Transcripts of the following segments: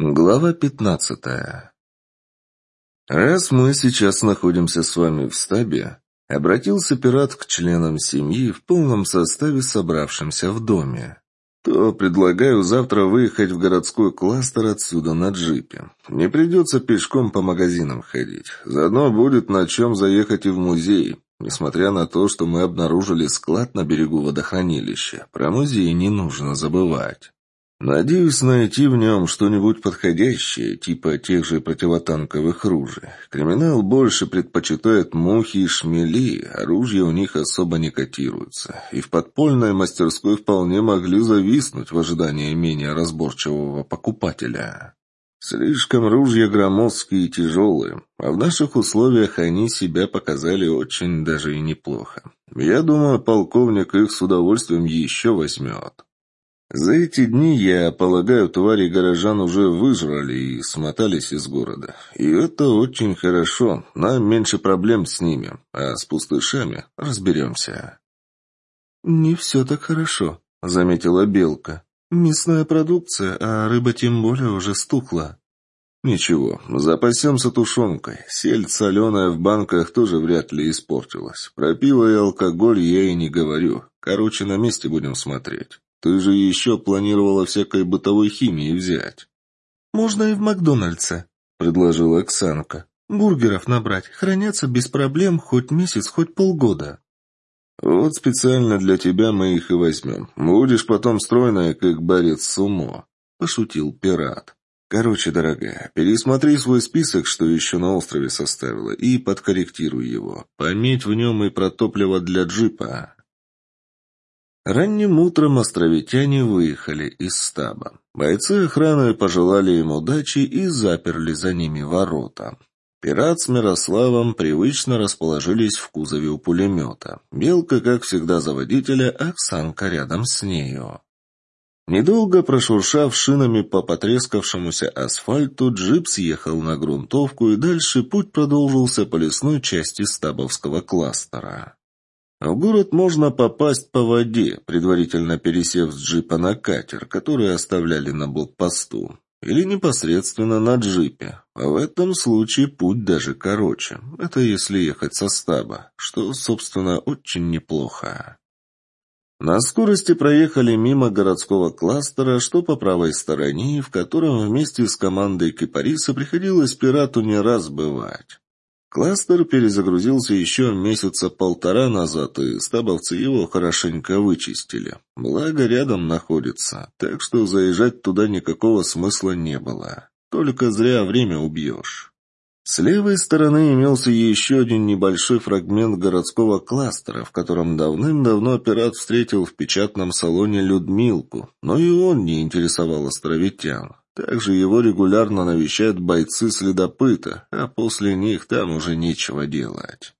Глава пятнадцатая. «Раз мы сейчас находимся с вами в стабе», — обратился пират к членам семьи в полном составе, собравшимся в доме, то предлагаю завтра выехать в городской кластер отсюда на джипе. Не придется пешком по магазинам ходить. Заодно будет на чем заехать и в музей. Несмотря на то, что мы обнаружили склад на берегу водохранилища, про музей не нужно забывать. Надеюсь найти в нем что-нибудь подходящее, типа тех же противотанковых ружей. Криминал больше предпочитает мухи и шмели, оружие у них особо не котируется. И в подпольной мастерской вполне могли зависнуть в ожидании менее разборчивого покупателя. Слишком ружья громоздкие и тяжелые, а в наших условиях они себя показали очень даже и неплохо. Я думаю, полковник их с удовольствием еще возьмет. За эти дни, я полагаю, твари горожан уже выжрали и смотались из города. И это очень хорошо. Нам меньше проблем с ними, а с пустышами разберемся. «Не все так хорошо», — заметила Белка. «Мясная продукция, а рыба тем более уже стухла». «Ничего, запасемся тушенкой. Сельдь соленая в банках тоже вряд ли испортилась. Про пиво и алкоголь я и не говорю. Короче, на месте будем смотреть». Ты же еще планировала всякой бытовой химии взять. Можно и в Макдональдсе, предложила Оксанка. Бургеров набрать, хранятся без проблем хоть месяц, хоть полгода. Вот специально для тебя мы их и возьмем. Будешь потом стройная, как борец с умо, пошутил пират. Короче, дорогая, пересмотри свой список, что еще на острове составила, и подкорректируй его. Пометь в нем и про топливо для джипа. Ранним утром островитяне выехали из стаба. Бойцы охраны пожелали им удачи и заперли за ними ворота. Пират с Мирославом привычно расположились в кузове у пулемета. Белка, как всегда, за водителя, Оксанка рядом с нею. Недолго прошуршав шинами по потрескавшемуся асфальту, джип съехал на грунтовку, и дальше путь продолжился по лесной части стабовского кластера. В город можно попасть по воде, предварительно пересев с джипа на катер, который оставляли на блокпосту, или непосредственно на джипе. А в этом случае путь даже короче. Это если ехать со стаба, что, собственно, очень неплохо. На скорости проехали мимо городского кластера, что по правой стороне, в котором вместе с командой Кипариса приходилось пирату не раз бывать. Кластер перезагрузился еще месяца полтора назад, и стабовцы его хорошенько вычистили. Благо, рядом находится, так что заезжать туда никакого смысла не было. Только зря время убьешь. С левой стороны имелся еще один небольшой фрагмент городского кластера, в котором давным-давно пират встретил в печатном салоне Людмилку, но и он не интересовал островитян. Также его регулярно навещают бойцы-следопыта, а после них там уже нечего делать.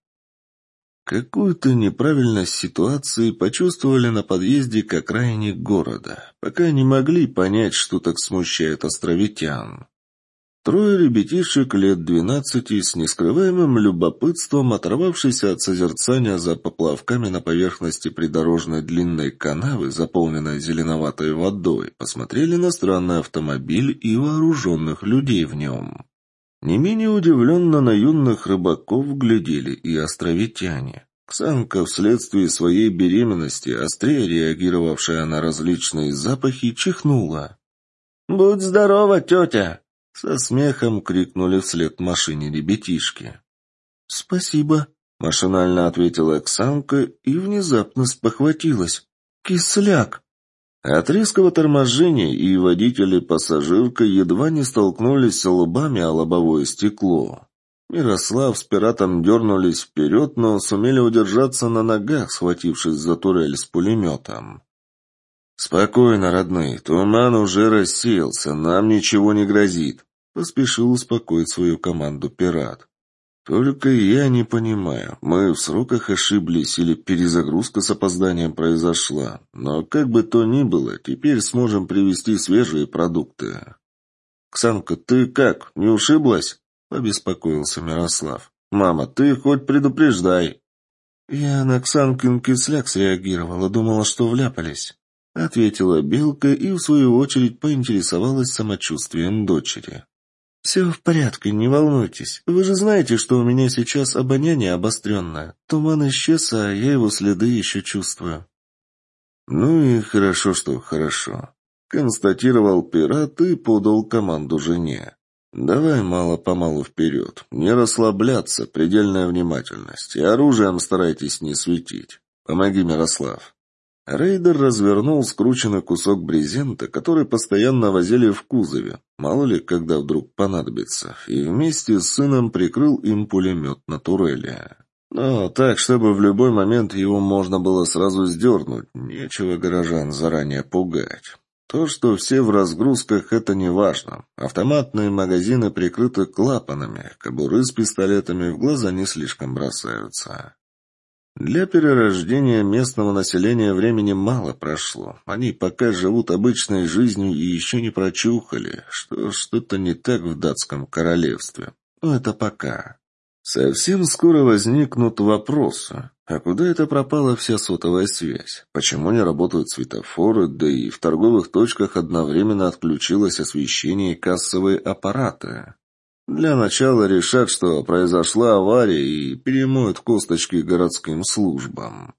Какую-то неправильность ситуации почувствовали на подъезде к окраине города, пока не могли понять, что так смущает островитян. Трое ребятишек лет двенадцати с нескрываемым любопытством, оторвавшись от созерцания за поплавками на поверхности придорожной длинной канавы, заполненной зеленоватой водой, посмотрели на странный автомобиль и вооруженных людей в нем. Не менее удивленно на юных рыбаков глядели и островитяне. Ксанка вследствие своей беременности, острее реагировавшая на различные запахи, чихнула. «Будь здорова, тетя!» Со смехом крикнули вслед машине ребятишки. «Спасибо», — машинально ответила Оксанка и внезапно спохватилась. «Кисляк!» От резкого торможения и водитель и пассажирка едва не столкнулись лбами о лобовое стекло. Мирослав с пиратом дернулись вперед, но сумели удержаться на ногах, схватившись за турель с пулеметом. «Спокойно, родные, туман уже рассеялся, нам ничего не грозит», Поспешил успокоить свою команду пират. «Только я не понимаю, мы в сроках ошиблись или перезагрузка с опозданием произошла. Но как бы то ни было, теперь сможем привезти свежие продукты». «Ксанка, ты как, не ушиблась?» — побеспокоился Мирослав. «Мама, ты хоть предупреждай». Я на Ксанкин кисляк среагировала, думала, что вляпались. ответила Белка и, в свою очередь, поинтересовалась самочувствием дочери. «Все в порядке, не волнуйтесь. Вы же знаете, что у меня сейчас обоняние обостренное. Туман исчез, а я его следы еще чувствую». «Ну и хорошо, что хорошо», — констатировал пират и подал команду жене. «Давай мало-помалу вперед. Не расслабляться, предельная внимательность. И оружием старайтесь не светить. Помоги, Мирослав». Рейдер развернул скрученный кусок брезента, который постоянно возили в кузове, мало ли, когда вдруг понадобится, и вместе с сыном прикрыл им пулемет на турели. Но так, чтобы в любой момент его можно было сразу сдернуть, нечего горожан заранее пугать. То, что все в разгрузках, это не важно. Автоматные магазины прикрыты клапанами, кобуры с пистолетами в глаза не слишком бросаются. Для перерождения местного населения времени мало прошло. Они пока живут обычной жизнью и еще не прочухали, что что-то не так в датском королевстве. Но это пока. Совсем скоро возникнут вопросы. А куда это пропала вся сотовая связь? Почему не работают светофоры, да и в торговых точках одновременно отключилось освещение и кассовые аппараты? Для начала решат, что произошла авария и перемоют косточки городским службам.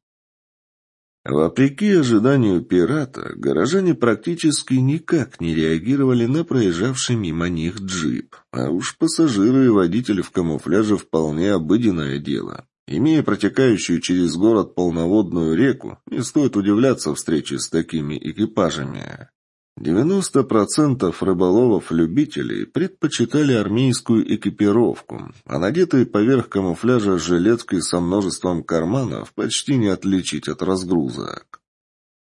Вопреки ожиданию пирата, горожане практически никак не реагировали на проезжавший мимо них джип. А уж пассажиры и водители в камуфляже вполне обыденное дело. Имея протекающую через город полноводную реку, не стоит удивляться встрече с такими экипажами. 90% рыболовов-любителей предпочитали армейскую экипировку, а надетые поверх камуфляжа жилетки со множеством карманов почти не отличить от разгрузок.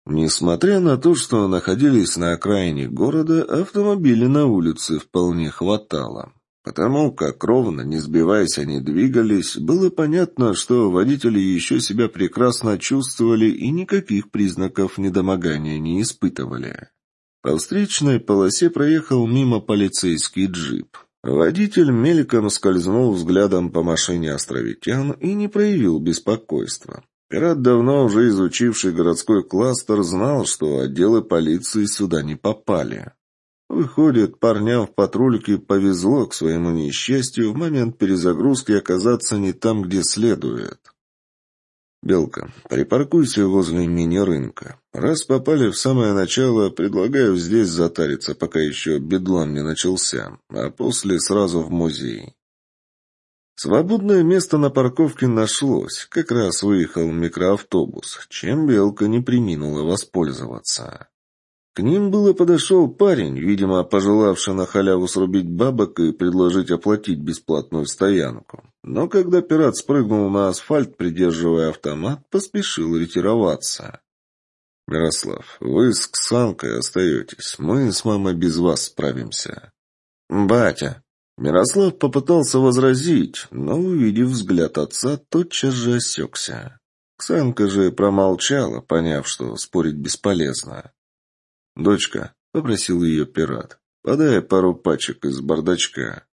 Несмотря на то, что находились на окраине города, автомобилей на улице вполне хватало. Потому как ровно, не сбиваясь, они двигались, было понятно, что водители еще себя прекрасно чувствовали и никаких признаков недомогания не испытывали. По встречной полосе проехал мимо полицейский джип. Водитель мельком скользнул взглядом по машине островитян и не проявил беспокойства. Пират, давно уже изучивший городской кластер, знал, что отделы полиции сюда не попали. Выходит, парням в патрульке повезло к своему несчастью в момент перезагрузки оказаться не там, где следует. «Белка, припаркуйся возле мини-рынка. Раз попали в самое начало, предлагаю здесь затариться, пока еще бедлам не начался, а после сразу в музей». Свободное место на парковке нашлось. Как раз выехал микроавтобус, чем Белка не приминула воспользоваться. К ним было подошел парень, видимо, пожелавший на халяву срубить бабок и предложить оплатить бесплатную стоянку. Но когда пират спрыгнул на асфальт, придерживая автомат, поспешил ретироваться. «Мирослав, вы с Ксанкой остаетесь. Мы с мамой без вас справимся». «Батя!» Мирослав попытался возразить, но, увидев взгляд отца, тотчас же осекся. Ксанка же промолчала, поняв, что спорить бесполезно. «Дочка», — попросил ее пират, — «подай пару пачек из бардачка».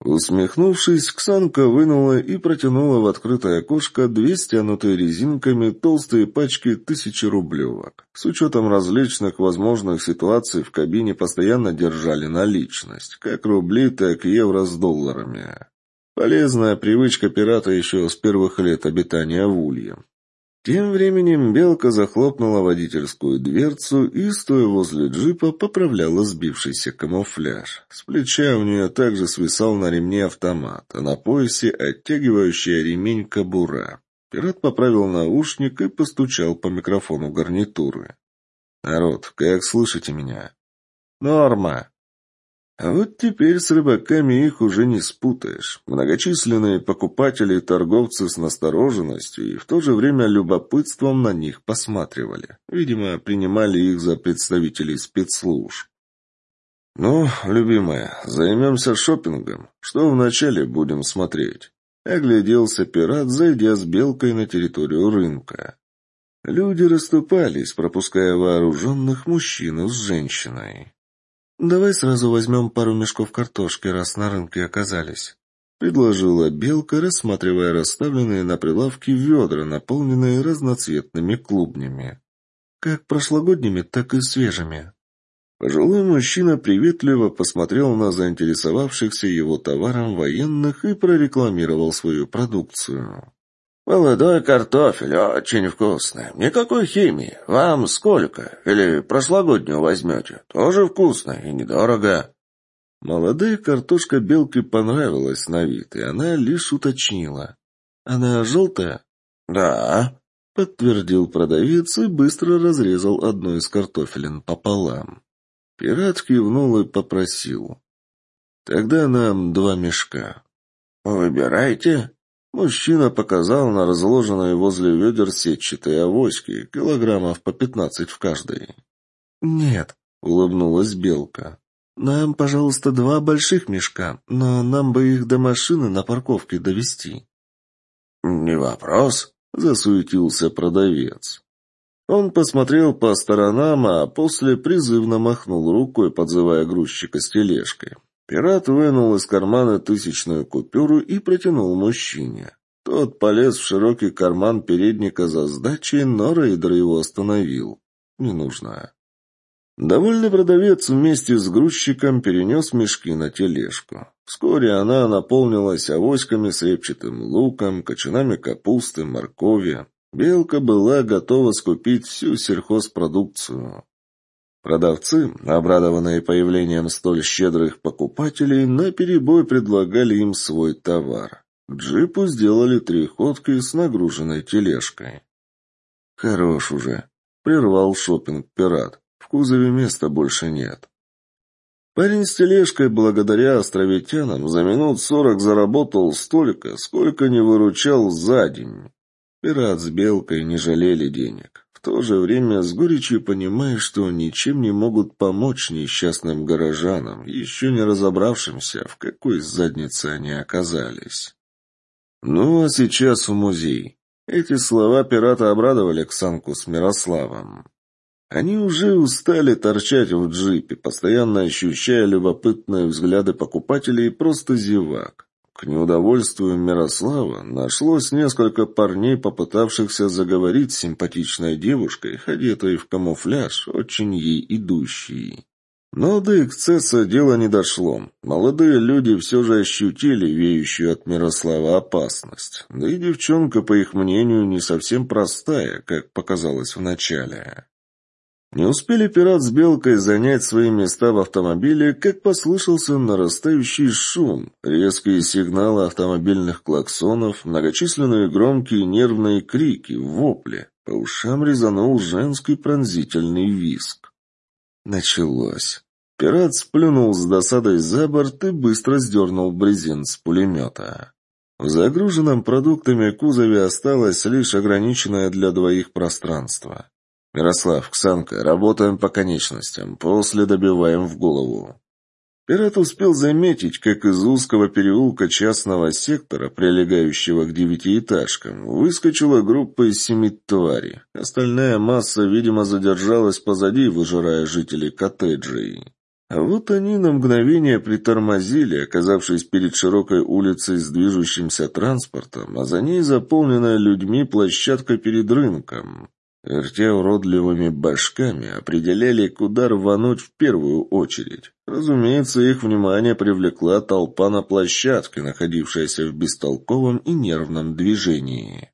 Усмехнувшись, Ксанка вынула и протянула в открытое окошко две стянутые резинками толстые пачки тысячерублевок. С учетом различных возможных ситуаций в кабине постоянно держали наличность, как рубли, так и евро с долларами. Полезная привычка пирата еще с первых лет обитания в Улье. Тем временем Белка захлопнула водительскую дверцу и, стоя возле джипа, поправляла сбившийся камуфляж. С плеча у нее также свисал на ремне автомат, а на поясе оттягивающая ремень кобура. Пират поправил наушник и постучал по микрофону гарнитуры. «Народ, как слышите меня?» «Норма!» А вот теперь с рыбаками их уже не спутаешь. Многочисленные покупатели и торговцы с настороженностью и в то же время любопытством на них посматривали. Видимо, принимали их за представителей спецслужб. «Ну, любимая, займемся шопингом. Что вначале будем смотреть?» Огляделся пират, зайдя с белкой на территорию рынка. Люди расступались, пропуская вооруженных мужчину с женщиной. «Давай сразу возьмем пару мешков картошки, раз на рынке оказались», — предложила Белка, рассматривая расставленные на прилавке ведра, наполненные разноцветными клубнями. как прошлогодними, так и свежими». Пожилой мужчина приветливо посмотрел на заинтересовавшихся его товаром военных и прорекламировал свою продукцию. «Молодой картофель, очень вкусный. Никакой химии. Вам сколько? Или прошлогоднюю возьмете? Тоже вкусно и недорого». Молодая картошка белке понравилась на вид, и она лишь уточнила. «Она желтая?» «Да», — подтвердил продавец и быстро разрезал одну из картофелин пополам. Пират кивнул и попросил. «Тогда нам два мешка». «Выбирайте», Мужчина показал на разложенные возле ведер сетчатые авоськи, килограммов по пятнадцать в каждой. «Нет», — улыбнулась Белка. «Нам, пожалуйста, два больших мешка, но нам бы их до машины на парковке довести. «Не вопрос», — засуетился продавец. Он посмотрел по сторонам, а после призывно махнул рукой, подзывая грузчика с тележкой. Пират вынул из кармана тысячную купюру и протянул мужчине. Тот полез в широкий карман передника за сдачей, но рейдер его остановил. Не нужно. Довольный продавец вместе с грузчиком перенес мешки на тележку. Вскоре она наполнилась авоськами с репчатым луком, кочанами капусты, моркови. Белка была готова скупить всю сельхозпродукцию. Продавцы, обрадованные появлением столь щедрых покупателей, наперебой предлагали им свой товар. К джипу сделали три ходки с нагруженной тележкой. «Хорош уже», — прервал шопинг пират. «В кузове места больше нет». Парень с тележкой, благодаря островитянам, за минут сорок заработал столько, сколько не выручал за день. Пират с Белкой не жалели денег то же время с горечью понимая, что ничем не могут помочь несчастным горожанам, еще не разобравшимся, в какой заднице они оказались. Ну, а сейчас в музей. Эти слова пирата обрадовали Ксанку с Мирославом. Они уже устали торчать в джипе, постоянно ощущая любопытные взгляды покупателей и просто зевак. К неудовольствию Мирослава нашлось несколько парней, попытавшихся заговорить с симпатичной девушкой, одетой в камуфляж, очень ей идущей. Но до эксцесса дело не дошло. Молодые люди все же ощутили веющую от Мирослава опасность. Да и девчонка, по их мнению, не совсем простая, как показалось вначале. Не успели пират с Белкой занять свои места в автомобиле, как послышался нарастающий шум, резкие сигналы автомобильных клаксонов, многочисленные громкие нервные крики, вопли. По ушам резанул женский пронзительный виск. Началось. Пират сплюнул с досадой за борт и быстро сдернул брезент с пулемета. В загруженном продуктами кузове осталось лишь ограниченное для двоих пространство. «Мирослав, Ксанка, работаем по конечностям, после добиваем в голову». Пират успел заметить, как из узкого переулка частного сектора, прилегающего к девятиэтажкам, выскочила группа из семи тварей. Остальная масса, видимо, задержалась позади, выжирая жителей коттеджей. А вот они на мгновение притормозили, оказавшись перед широкой улицей с движущимся транспортом, а за ней заполненная людьми площадка перед рынком. Вертя уродливыми башками, определяли, куда рвануть в первую очередь. Разумеется, их внимание привлекла толпа на площадке, находившаяся в бестолковом и нервном движении.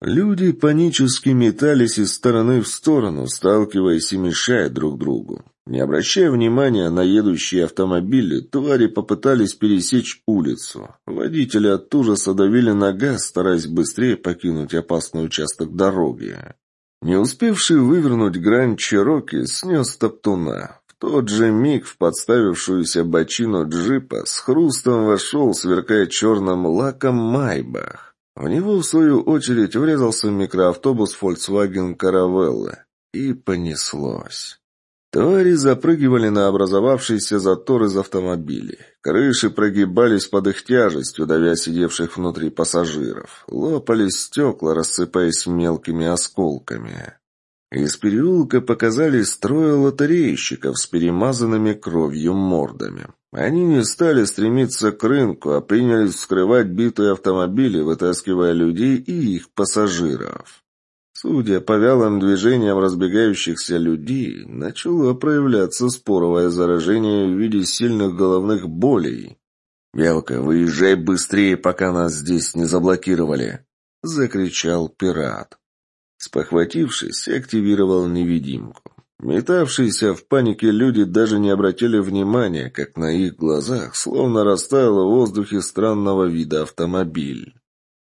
Люди панически метались из стороны в сторону, сталкиваясь и мешая друг другу. Не обращая внимания на едущие автомобили, твари попытались пересечь улицу. Водители от ужаса давили на газ, стараясь быстрее покинуть опасный участок дороги. Не успевший вывернуть грань Чероки, снес топтуна. В тот же миг в подставившуюся бочину джипа с хрустом вошел, сверкая черным лаком, Майбах. В него, в свою очередь, врезался микроавтобус Volkswagen Caravella. И понеслось. Твари запрыгивали на образовавшийся затор из автомобилей. Крыши прогибались под их тяжестью, давя сидевших внутри пассажиров. Лопались стекла, рассыпаясь мелкими осколками. Из переулка показались трое лотерейщиков с перемазанными кровью мордами. Они не стали стремиться к рынку, а принялись вскрывать битые автомобили, вытаскивая людей и их пассажиров. Судя по вялым движениям разбегающихся людей, начало проявляться споровое заражение в виде сильных головных болей. «Белка, выезжай быстрее, пока нас здесь не заблокировали!» — закричал пират. Спохватившись, активировал невидимку. Метавшиеся в панике люди даже не обратили внимания, как на их глазах словно растаял в воздухе странного вида автомобиль.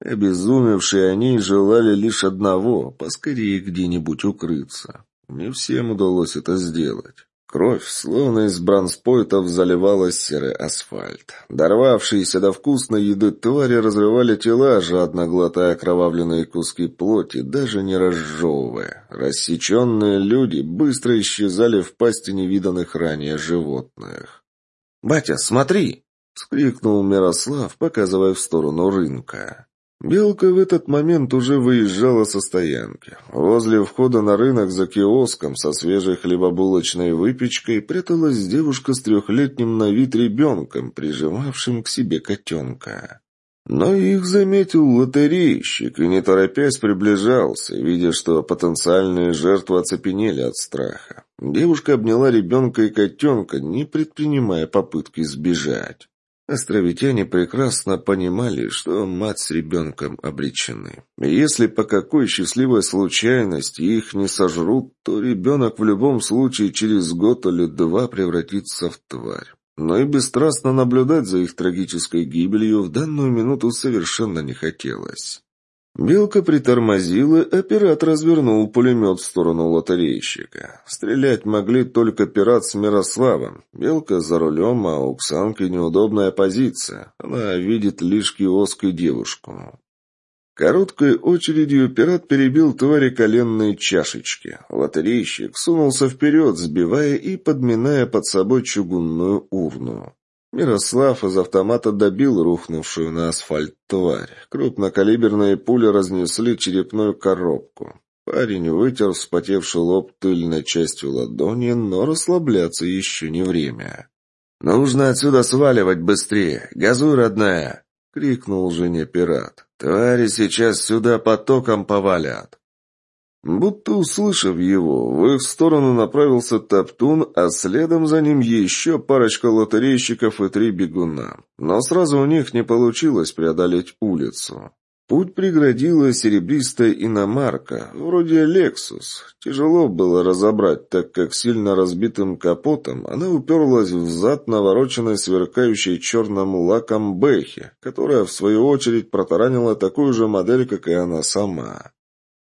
Обезумевшие они желали лишь одного — поскорее где-нибудь укрыться. Не всем удалось это сделать. Кровь, словно из бронспойтов, заливала серый асфальт. Дорвавшиеся до вкусной еды твари разрывали тела, жадно глотая окровавленные куски плоти, даже не разжевывая. Рассеченные люди быстро исчезали в пасти невиданных ранее животных. «Батя, смотри!» — скрикнул Мирослав, показывая в сторону рынка. Белка в этот момент уже выезжала со стоянки. Возле входа на рынок за киоском со свежей хлебобулочной выпечкой пряталась девушка с трехлетним на вид ребенком, прижимавшим к себе котенка. Но их заметил лотерейщик и, не торопясь, приближался, видя, что потенциальные жертвы оцепенели от страха. Девушка обняла ребенка и котенка, не предпринимая попытки сбежать. Островитяне прекрасно понимали, что мать с ребенком обречены. Если по какой счастливой случайности их не сожрут, то ребенок в любом случае через год или два превратится в тварь. Но и бесстрастно наблюдать за их трагической гибелью в данную минуту совершенно не хотелось. Белка притормозила, оператор развернул пулемет в сторону лотерейщика. Стрелять могли только пират с Мирославом. Белка за рулем, а у Ксанки неудобная позиция. Она видит лишь киоск и девушку. Короткой очередью пират перебил твари коленные чашечки. Лотерейщик сунулся вперед, сбивая и подминая под собой чугунную урну. Мирослав из автомата добил рухнувшую на асфальт тварь. Крупнокалиберные пули разнесли черепную коробку. Парень вытер вспотевший лоб тыльной частью ладони, но расслабляться еще не время. «Нужно отсюда сваливать быстрее! Газуй, родная!» — крикнул жене пират. «Твари сейчас сюда потоком повалят!» Будто услышав его, в их сторону направился Топтун, а следом за ним еще парочка лотерейщиков и три бегуна. Но сразу у них не получилось преодолеть улицу. Путь преградила серебристая иномарка, вроде «Лексус». Тяжело было разобрать, так как сильно разбитым капотом она уперлась в зад навороченной сверкающей черным лаком Бэхи, которая, в свою очередь, протаранила такую же модель, как и она сама.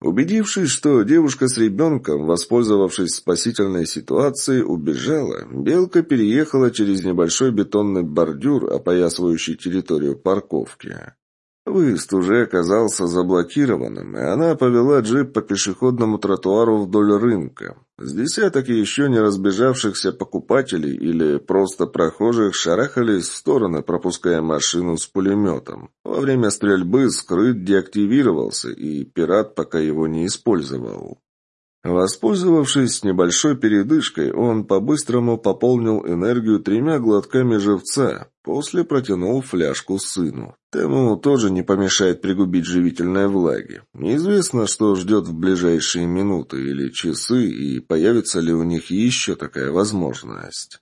Убедившись, что девушка с ребенком, воспользовавшись спасительной ситуацией, убежала, Белка переехала через небольшой бетонный бордюр, опоясывающий территорию парковки. Выезд уже оказался заблокированным, и она повела джип по пешеходному тротуару вдоль рынка. С десяток еще не разбежавшихся покупателей или просто прохожих шарахались в стороны, пропуская машину с пулеметом. Во время стрельбы скрыт деактивировался, и пират пока его не использовал. Воспользовавшись небольшой передышкой, он по-быстрому пополнил энергию тремя глотками живца, после протянул фляжку сыну. Тому тоже не помешает пригубить живительной влаги. Неизвестно, что ждет в ближайшие минуты или часы, и появится ли у них еще такая возможность.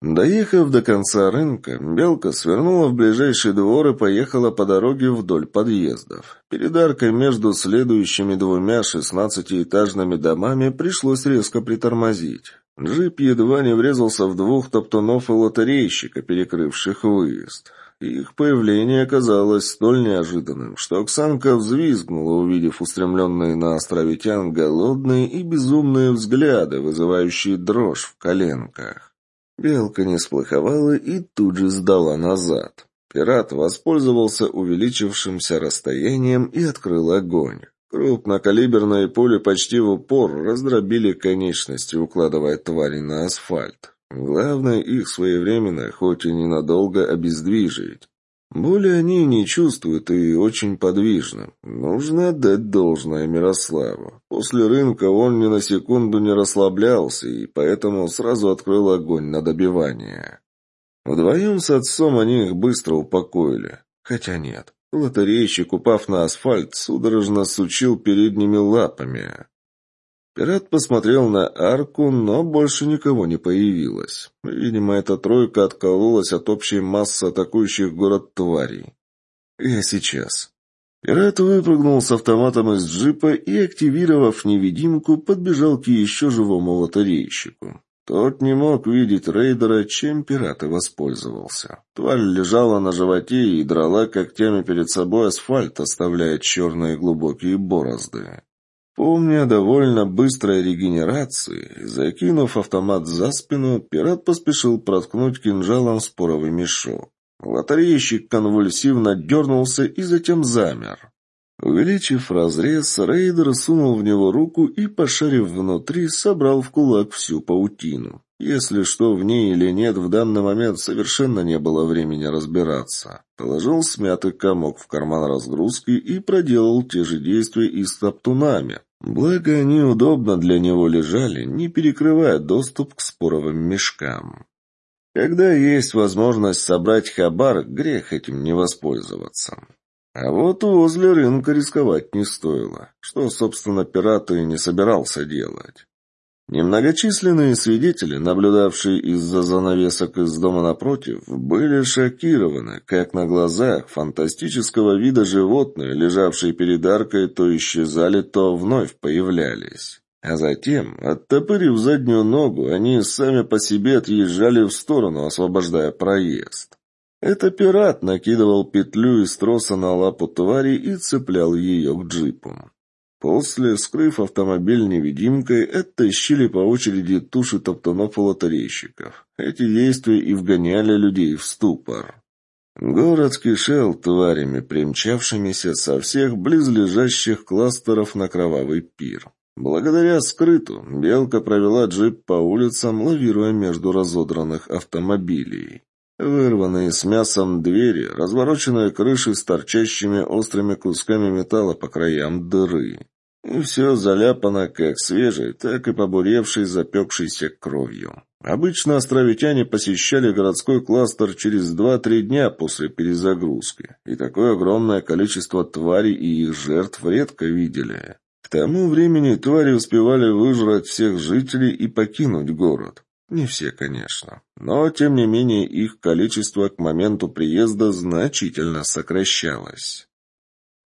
Доехав до конца рынка, Белка свернула в ближайший двор и поехала по дороге вдоль подъездов. Перед аркой между следующими двумя шестнадцатиэтажными домами пришлось резко притормозить. Джип едва не врезался в двух топтунов и лотерейщика, перекрывших выезд. Их появление оказалось столь неожиданным, что Оксанка взвизгнула, увидев устремленные на островитян голодные и безумные взгляды, вызывающие дрожь в коленках. Белка не сплоховала и тут же сдала назад. Пират воспользовался увеличившимся расстоянием и открыл огонь. Крупнокалиберные пули почти в упор раздробили конечности, укладывая твари на асфальт. Главное их своевременно, хоть и ненадолго, обездвижить. Боли они не чувствуют и очень подвижны. Нужно отдать должное Мирославу. После рынка он ни на секунду не расслаблялся, и поэтому сразу открыл огонь на добивание. Вдвоем с отцом они их быстро упокоили. Хотя нет, Лотерейщик, упав на асфальт, судорожно сучил передними лапами. Пират посмотрел на арку, но больше никого не появилось. Видимо, эта тройка откололась от общей массы атакующих город тварей. «Я сейчас». Пират выпрыгнул с автоматом из джипа и, активировав невидимку, подбежал к еще живому лотерейщику. Тот не мог видеть рейдера, чем пират и воспользовался. Тварь лежала на животе и драла когтями перед собой асфальт, оставляя черные глубокие борозды. Помня довольно быстрой регенерации, закинув автомат за спину, пират поспешил проткнуть кинжалом споровый мешок. Лотерейщик конвульсивно дернулся и затем замер. Увеличив разрез, рейдер сунул в него руку и, пошарив внутри, собрал в кулак всю паутину. Если что в ней или нет, в данный момент совершенно не было времени разбираться. Положил смятый комок в карман разгрузки и проделал те же действия и с топтунами. Благо, они удобно для него лежали, не перекрывая доступ к споровым мешкам. Когда есть возможность собрать хабар, грех этим не воспользоваться. А вот возле рынка рисковать не стоило, что, собственно, пират и не собирался делать. Немногочисленные свидетели, наблюдавшие из-за занавесок из дома напротив, были шокированы, как на глазах фантастического вида животные, лежавшие перед аркой, то исчезали, то вновь появлялись. А затем, оттопырив заднюю ногу, они сами по себе отъезжали в сторону, освобождая проезд. Это пират накидывал петлю из троса на лапу твари и цеплял ее к джипу. После, скрыв автомобиль невидимкой, оттащили по очереди туши топтунов и лотерейщиков. Эти действия и вгоняли людей в ступор. Город кишел тварями, примчавшимися со всех близлежащих кластеров на кровавый пир. Благодаря скрыту, Белка провела джип по улицам, лавируя между разодранных автомобилей. Вырванные с мясом двери, развороченные крыши с торчащими острыми кусками металла по краям дыры. И все заляпано как свежей, так и побуревшей, запекшейся кровью. Обычно островитяне посещали городской кластер через 2-3 дня после перезагрузки, и такое огромное количество тварей и их жертв редко видели. К тому времени твари успевали выжрать всех жителей и покинуть город. Не все, конечно. Но, тем не менее, их количество к моменту приезда значительно сокращалось.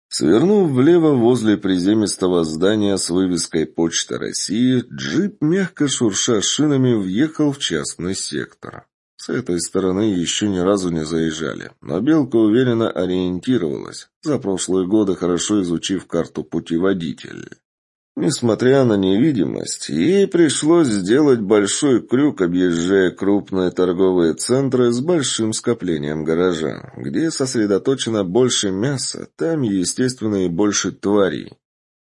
Свернув влево возле приземистого здания с вывеской «Почта России», джип, мягко шурша шинами, въехал в частный сектор. С этой стороны еще ни разу не заезжали, но Белка уверенно ориентировалась, за прошлые годы хорошо изучив карту путеводителя. Несмотря на невидимость, ей пришлось сделать большой крюк, объезжая крупные торговые центры с большим скоплением горожан. Где сосредоточено больше мяса, там, естественно, и больше тварей.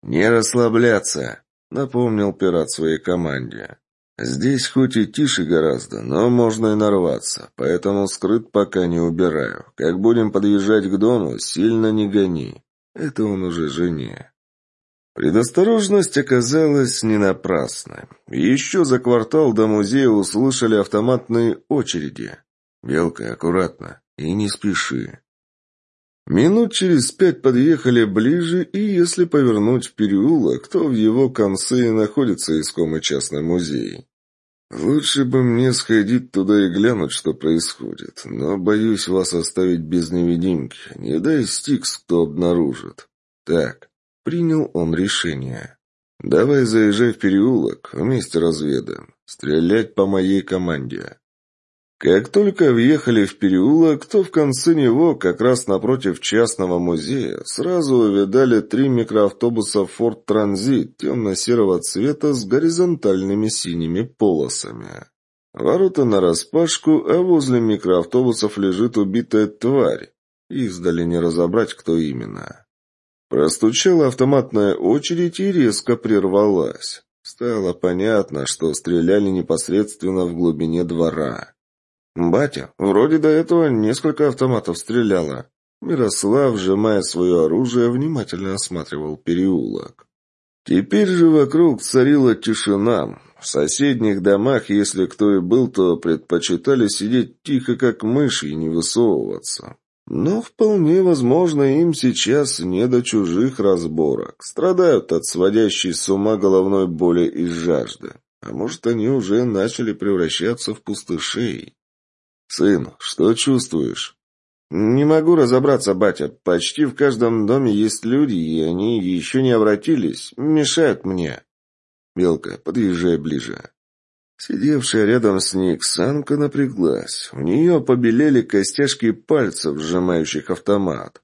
«Не расслабляться», — напомнил пират своей команде. «Здесь хоть и тише гораздо, но можно и нарваться, поэтому скрыт пока не убираю. Как будем подъезжать к дому, сильно не гони. Это он уже жене». Предосторожность оказалась не напрасной. Еще за квартал до музея услышали автоматные очереди. «Белка, аккуратно и не спеши». Минут через пять подъехали ближе, и если повернуть в переулок, то в его конце и находится искомый частный музей. Лучше бы мне сходить туда и глянуть, что происходит, но боюсь вас оставить без невидимки. Не дай стикс, кто обнаружит. Так, Принял он решение. «Давай заезжай в переулок, вместе разведаем. Стрелять по моей команде». Как только въехали в переулок, то в конце него, как раз напротив частного музея, сразу увидали три микроавтобуса «Форд Транзит» темно-серого цвета с горизонтальными синими полосами. Ворота нараспашку, а возле микроавтобусов лежит убитая тварь. Издали не разобрать, кто именно. Простучала автоматная очередь и резко прервалась. Стало понятно, что стреляли непосредственно в глубине двора. «Батя, вроде до этого несколько автоматов стреляло». Мирослав, сжимая свое оружие, внимательно осматривал переулок. Теперь же вокруг царила тишина. В соседних домах, если кто и был, то предпочитали сидеть тихо, как мыши, и не высовываться. Но вполне возможно, им сейчас не до чужих разборок. Страдают от сводящей с ума головной боли и жажды. А может, они уже начали превращаться в пустышей. «Сын, что чувствуешь?» «Не могу разобраться, батя. Почти в каждом доме есть люди, и они еще не обратились. Мешают мне». «Белка, подъезжай ближе». Сидевшая рядом с ней Ксанка напряглась. У нее побелели костяшки пальцев, сжимающих автомат.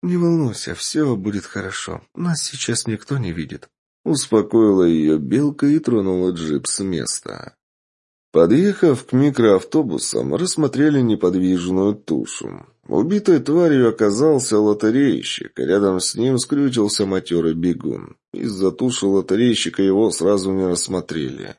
«Не волнуйся, все будет хорошо. Нас сейчас никто не видит». Успокоила ее Белка и тронула джип с места. Подъехав к микроавтобусам, рассмотрели неподвижную тушу. Убитой тварью оказался лотерейщик, рядом с ним скрючился матерый бегун. Из-за туши лотерейщика его сразу не рассмотрели.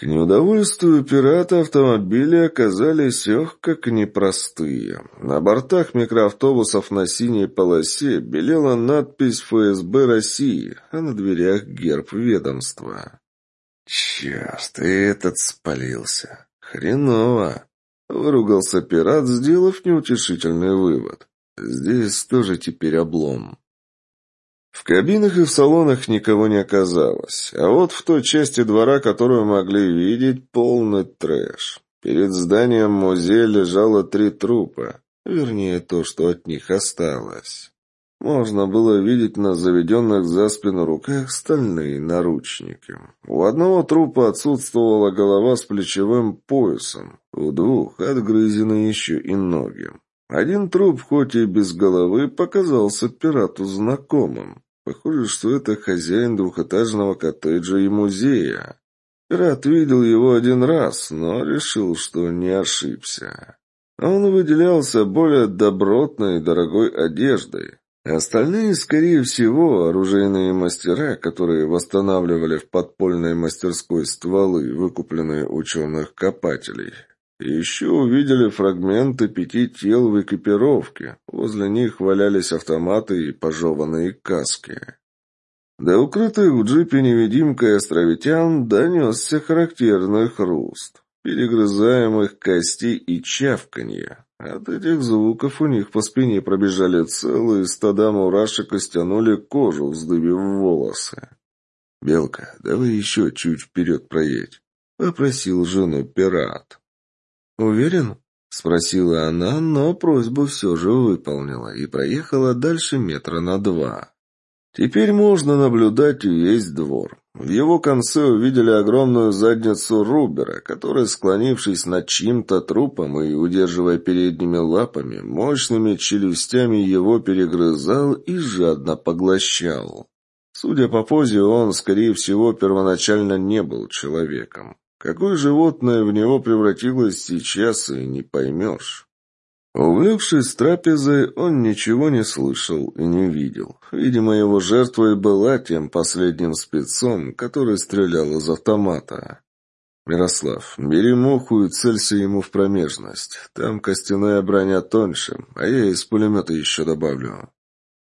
К неудовольствию пирата автомобили оказались ох как непростые. На бортах микроавтобусов на синей полосе белела надпись «ФСБ России», а на дверях герб ведомства. «Черт, и этот спалился. Хреново!» — выругался пират, сделав неутешительный вывод. «Здесь тоже теперь облом». В кабинах и в салонах никого не оказалось, а вот в той части двора, которую могли видеть, полный трэш. Перед зданием музея лежало три трупа, вернее, то, что от них осталось. Можно было видеть на заведенных за спину руках стальные наручники. У одного трупа отсутствовала голова с плечевым поясом, у двух отгрызены еще и ноги. Один труп, хоть и без головы, показался пирату знакомым. Похоже, что это хозяин двухэтажного коттеджа и музея. Пират видел его один раз, но решил, что не ошибся. Он выделялся более добротной и дорогой одеждой. Остальные, скорее всего, оружейные мастера, которые восстанавливали в подпольной мастерской стволы, выкупленные ученых копателей, еще увидели фрагменты пяти тел в экипировке. Возле них валялись автоматы и пожеванные каски. До укрытых в джипе невидимкой островитян донесся характерный хруст, перегрызаемых костей и чавканье. От этих звуков у них по спине пробежали целые стада мурашек и стянули кожу, вздыбив волосы. «Белка, давай еще чуть вперед проедь», — попросил жену пират. «Уверен?» — спросила она, но просьбу все же выполнила и проехала дальше метра на два. Теперь можно наблюдать весь двор. В его конце увидели огромную задницу Рубера, который, склонившись над чьим-то трупом и удерживая передними лапами, мощными челюстями его перегрызал и жадно поглощал. Судя по позе, он, скорее всего, первоначально не был человеком. Какое животное в него превратилось сейчас, и не поймешь. Увлекшись трапезой, он ничего не слышал и не видел. Видимо, его жертвой была тем последним спецом, который стрелял из автомата. «Мирослав, бери муху и целься ему в промежность. Там костяная броня тоньше, а я из пулемета еще добавлю».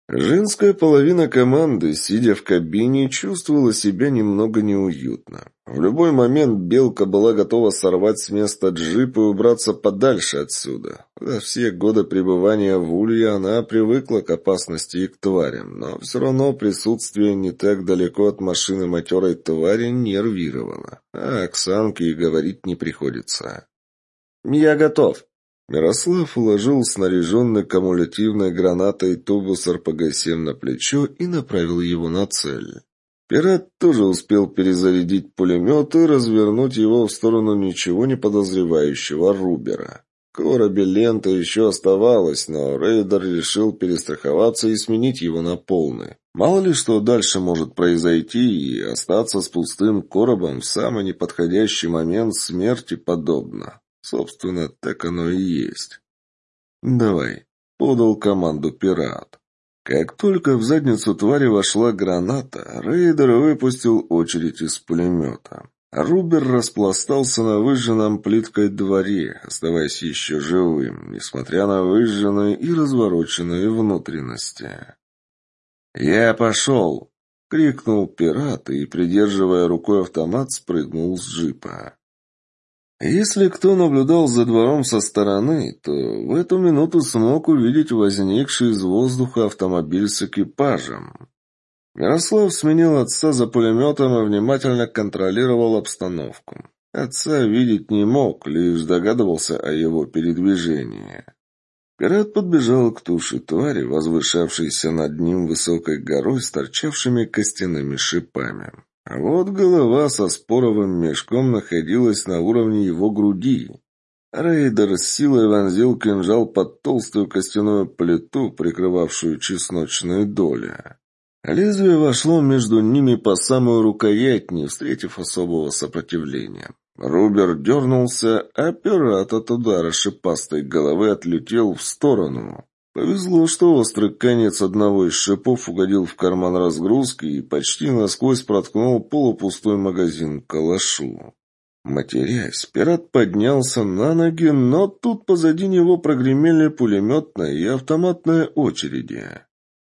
Женская половина команды, сидя в кабине, чувствовала себя немного неуютно. В любой момент Белка была готова сорвать с места джип и убраться подальше отсюда. За все годы пребывания в Улье она привыкла к опасности и к тварям, но все равно присутствие не так далеко от машины матерой твари нервировало. А Оксанке и говорить не приходится. «Я готов», Мирослав уложил снаряженный кумулятивной гранатой тубус РПГ-7 на плечо и направил его на цель. Пират тоже успел перезарядить пулемет и развернуть его в сторону ничего не подозревающего Рубера. Короби лента еще оставалась, но рейдер решил перестраховаться и сменить его на полный. Мало ли что дальше может произойти, и остаться с пустым коробом в самый неподходящий момент смерти подобно. Собственно, так оно и есть. «Давай», — подал команду пират. Как только в задницу твари вошла граната, рейдер выпустил очередь из пулемета. Рубер распластался на выжженном плиткой дворе, оставаясь еще живым, несмотря на выжженные и развороченные внутренности. «Я пошел!» — крикнул пират и, придерживая рукой автомат, спрыгнул с джипа. Если кто наблюдал за двором со стороны, то в эту минуту смог увидеть возникший из воздуха автомобиль с экипажем. Мирослав сменил отца за пулеметом и внимательно контролировал обстановку. Отца видеть не мог, лишь догадывался о его передвижении. Пират подбежал к туше твари, возвышавшейся над ним высокой горой с торчавшими костяными шипами. А вот голова со споровым мешком находилась на уровне его груди. Рейдер с силой вонзил кинжал под толстую костяную плиту, прикрывавшую чесночные доли. Лезвие вошло между ними по самую рукоять, не встретив особого сопротивления. Рубер дернулся, а пират от удара шипастой головы отлетел в сторону. Повезло, что острый конец одного из шипов угодил в карман разгрузки и почти насквозь проткнул полупустой магазин калашу. Матерясь, пират поднялся на ноги, но тут позади него прогремели пулеметная и автоматная очереди.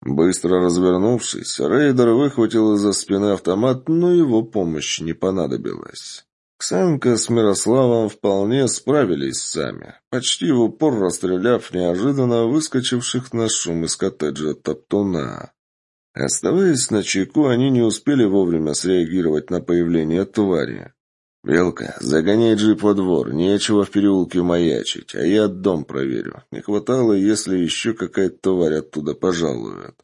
Быстро развернувшись, рейдер выхватил из-за спины автомат, но его помощь не понадобилась. Ксанка с Мирославом вполне справились сами, почти в упор расстреляв неожиданно выскочивших на шум из коттеджа топтуна. Оставаясь на чеку, они не успели вовремя среагировать на появление твари. «Белка, загоняй джип во двор, нечего в переулке маячить, а я дом проверю. Не хватало, если еще какая-то тварь оттуда пожалует».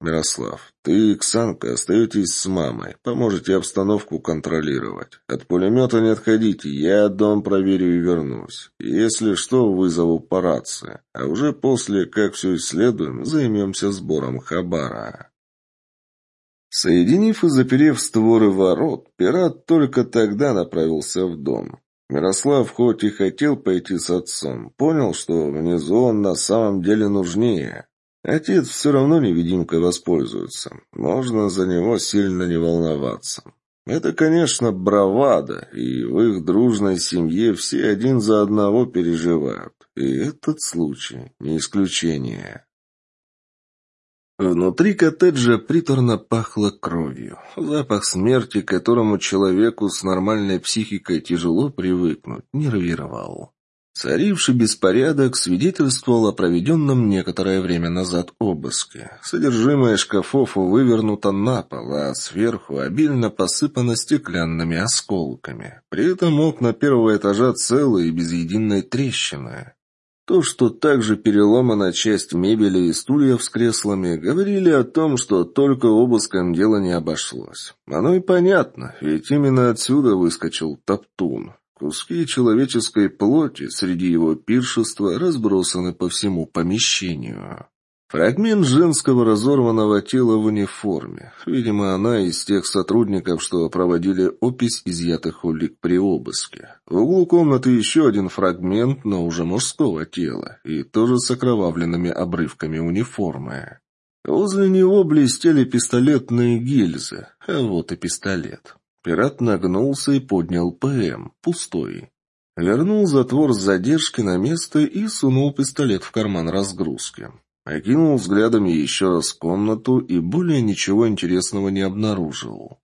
«Мирослав, ты и Ксанка остаетесь с мамой, поможете обстановку контролировать. От пулемета не отходите, я дом проверю и вернусь. Если что, вызову по рации, а уже после, как все исследуем, займемся сбором хабара». Соединив и заперев створы ворот, пират только тогда направился в дом. Мирослав хоть и хотел пойти с отцом, понял, что внизу он на самом деле нужнее. Отец все равно невидимкой воспользуется. Можно за него сильно не волноваться. Это, конечно, бравада, и в их дружной семье все один за одного переживают. И этот случай не исключение. Внутри коттеджа приторно пахло кровью. Запах смерти, к которому человеку с нормальной психикой тяжело привыкнуть, нервировал. Царивший беспорядок свидетельствовал о проведенном некоторое время назад обыске. Содержимое шкафов вывернуто на пол, а сверху обильно посыпано стеклянными осколками. При этом окна первого этажа и без единой трещины. То, что также переломана часть мебели и стульев с креслами, говорили о том, что только обыском дело не обошлось. Оно и понятно, ведь именно отсюда выскочил Топтун. Куски человеческой плоти среди его пиршества разбросаны по всему помещению. Фрагмент женского разорванного тела в униформе. Видимо, она из тех сотрудников, что проводили опись изъятых улик при обыске. В углу комнаты еще один фрагмент, но уже мужского тела, и тоже с окровавленными обрывками униформы. Возле него блестели пистолетные гильзы, а вот и пистолет. Пират нагнулся и поднял ПМ, пустой. Вернул затвор с задержки на место и сунул пистолет в карман разгрузки. Окинул взглядами еще раз комнату и более ничего интересного не обнаружил.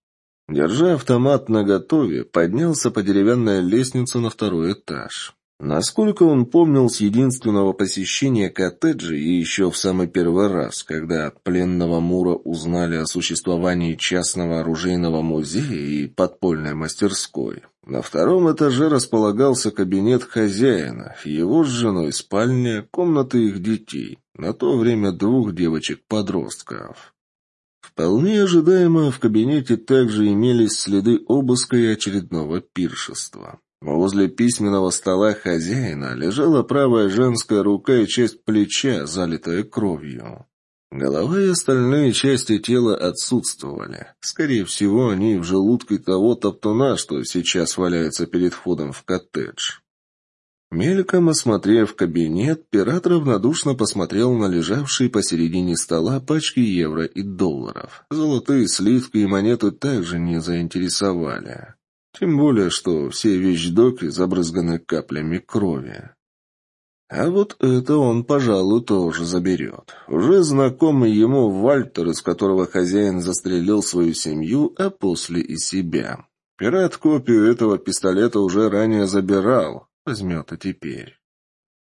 Держа автомат наготове, поднялся по деревянной лестнице на второй этаж. Насколько он помнил с единственного посещения коттеджа и еще в самый первый раз, когда от пленного Мура узнали о существовании частного оружейного музея и подпольной мастерской, на втором этаже располагался кабинет хозяина, его с женой спальня, комнаты их детей, на то время двух девочек-подростков. Вполне ожидаемо в кабинете также имелись следы обыска и очередного пиршества. Возле письменного стола хозяина лежала правая женская рука и часть плеча, залитая кровью. Голова и остальные части тела отсутствовали. Скорее всего, они в желудке того топтуна, что сейчас валяется перед входом в коттедж. Мельком осмотрев кабинет, пират равнодушно посмотрел на лежавшие посередине стола пачки евро и долларов. Золотые слитки и монеты также не заинтересовали. Тем более, что все вещдоки забрызганы каплями крови. А вот это он, пожалуй, тоже заберет. Уже знакомый ему Вальтер, из которого хозяин застрелил свою семью, а после и себя. Пират копию этого пистолета уже ранее забирал. Возьмет и теперь.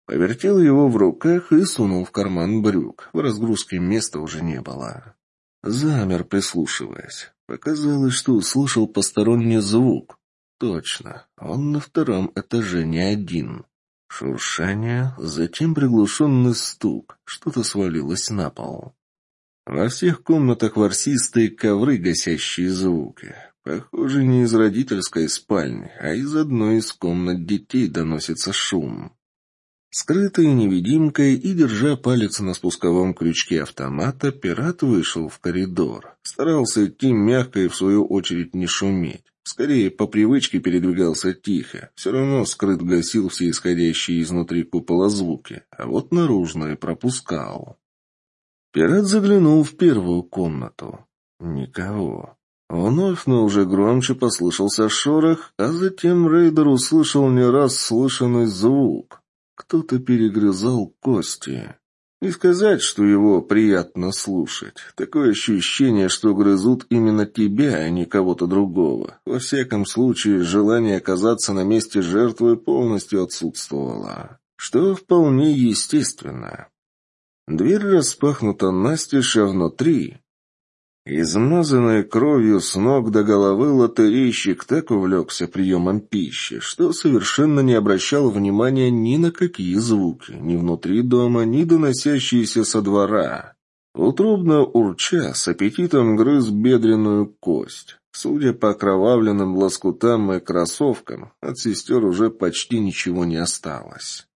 Повертел его в руках и сунул в карман брюк. В разгрузке места уже не было. Замер, прислушиваясь. Показалось, что услышал посторонний звук. Точно, он на втором этаже не один. Шуршание, затем приглушенный стук. Что-то свалилось на пол. Во всех комнатах ворсистые ковры, гасящие звуки. Похоже, не из родительской спальни, а из одной из комнат детей доносится шум. Скрытый невидимкой и держа палец на спусковом крючке автомата, пират вышел в коридор. Старался идти мягко и, в свою очередь, не шуметь. Скорее, по привычке передвигался тихо. Все равно скрыт гасил все исходящие изнутри купола звуки, а вот наружные пропускал. Пират заглянул в первую комнату. Никого. Вновь, но уже громче послышался шорох, а затем рейдер услышал не раз слышанный звук. Кто-то перегрызал кости. Не сказать, что его приятно слушать. Такое ощущение, что грызут именно тебя, а не кого-то другого. Во всяком случае, желание оказаться на месте жертвы полностью отсутствовало. Что вполне естественно. Дверь распахнута настежь, а внутри... Измазанный кровью с ног до головы лотерейщик так увлекся приемом пищи, что совершенно не обращал внимания ни на какие звуки, ни внутри дома, ни доносящиеся со двора. Утробно урча, с аппетитом грыз бедренную кость. Судя по окровавленным лоскутам и кроссовкам, от сестер уже почти ничего не осталось.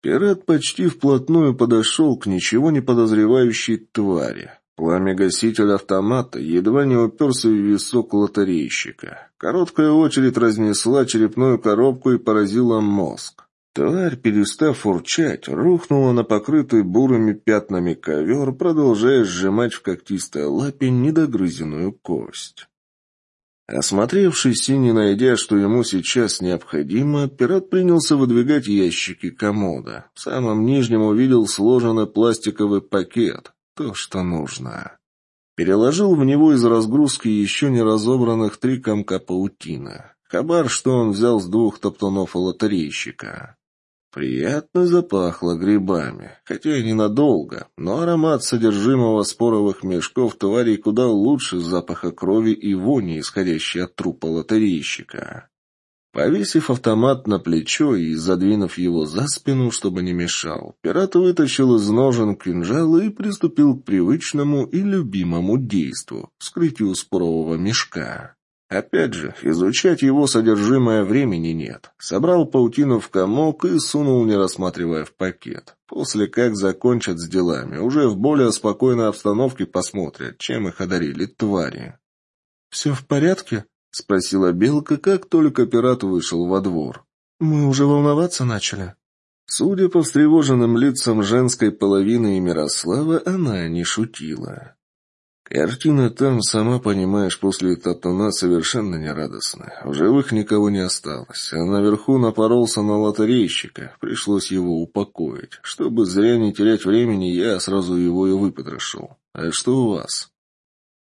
Пират почти вплотную подошел к ничего не подозревающей твари. Пламя-гаситель автомата едва не уперся в висок лотерейщика. Короткая очередь разнесла черепную коробку и поразила мозг. Тварь, перестав урчать, рухнула на покрытый бурыми пятнами ковер, продолжая сжимать в когтистой лапе недогрызенную кость. Осмотревшись и не найдя, что ему сейчас необходимо, пират принялся выдвигать ящики комода. В самом нижнем увидел сложенный пластиковый пакет. То, что нужно. Переложил в него из разгрузки еще не разобранных три комка паутины. Хабар, что он взял с двух топтунов у лотерейщика. Приятно запахло грибами, хотя и ненадолго, но аромат содержимого споровых мешков тварей куда лучше запаха крови и вони, исходящей от трупа лотерейщика. Повесив автомат на плечо и задвинув его за спину, чтобы не мешал, пират вытащил из ножен кинжал и приступил к привычному и любимому действу — вскрытию спорового мешка. Опять же, изучать его содержимое времени нет. Собрал паутину в комок и сунул, не рассматривая в пакет. После как закончат с делами, уже в более спокойной обстановке посмотрят, чем их одарили твари. «Все в порядке?» — спросила Белка, как только пират вышел во двор. «Мы уже волноваться начали?» Судя по встревоженным лицам женской половины и Мирослава, она не шутила. Картина там, сама понимаешь, после Татуна совершенно нерадостная. В живых никого не осталось, а наверху напоролся на лотерейщика. Пришлось его упокоить. Чтобы зря не терять времени, я сразу его и выпотрошил. А что у вас?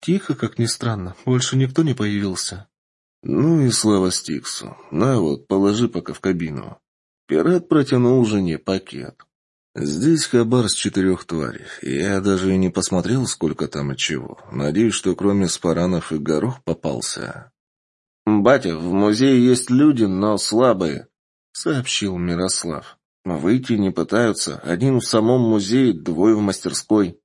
Тихо, как ни странно. Больше никто не появился. Ну и слава Стиксу. На вот, положи пока в кабину. Пират протянул жене пакет. Здесь хабар с четырех тварей. Я даже и не посмотрел, сколько там и чего. Надеюсь, что кроме спаранов и горох попался. «Батя, в музее есть люди, но слабые», — сообщил Мирослав. «Выйти не пытаются. Один в самом музее, двое в мастерской».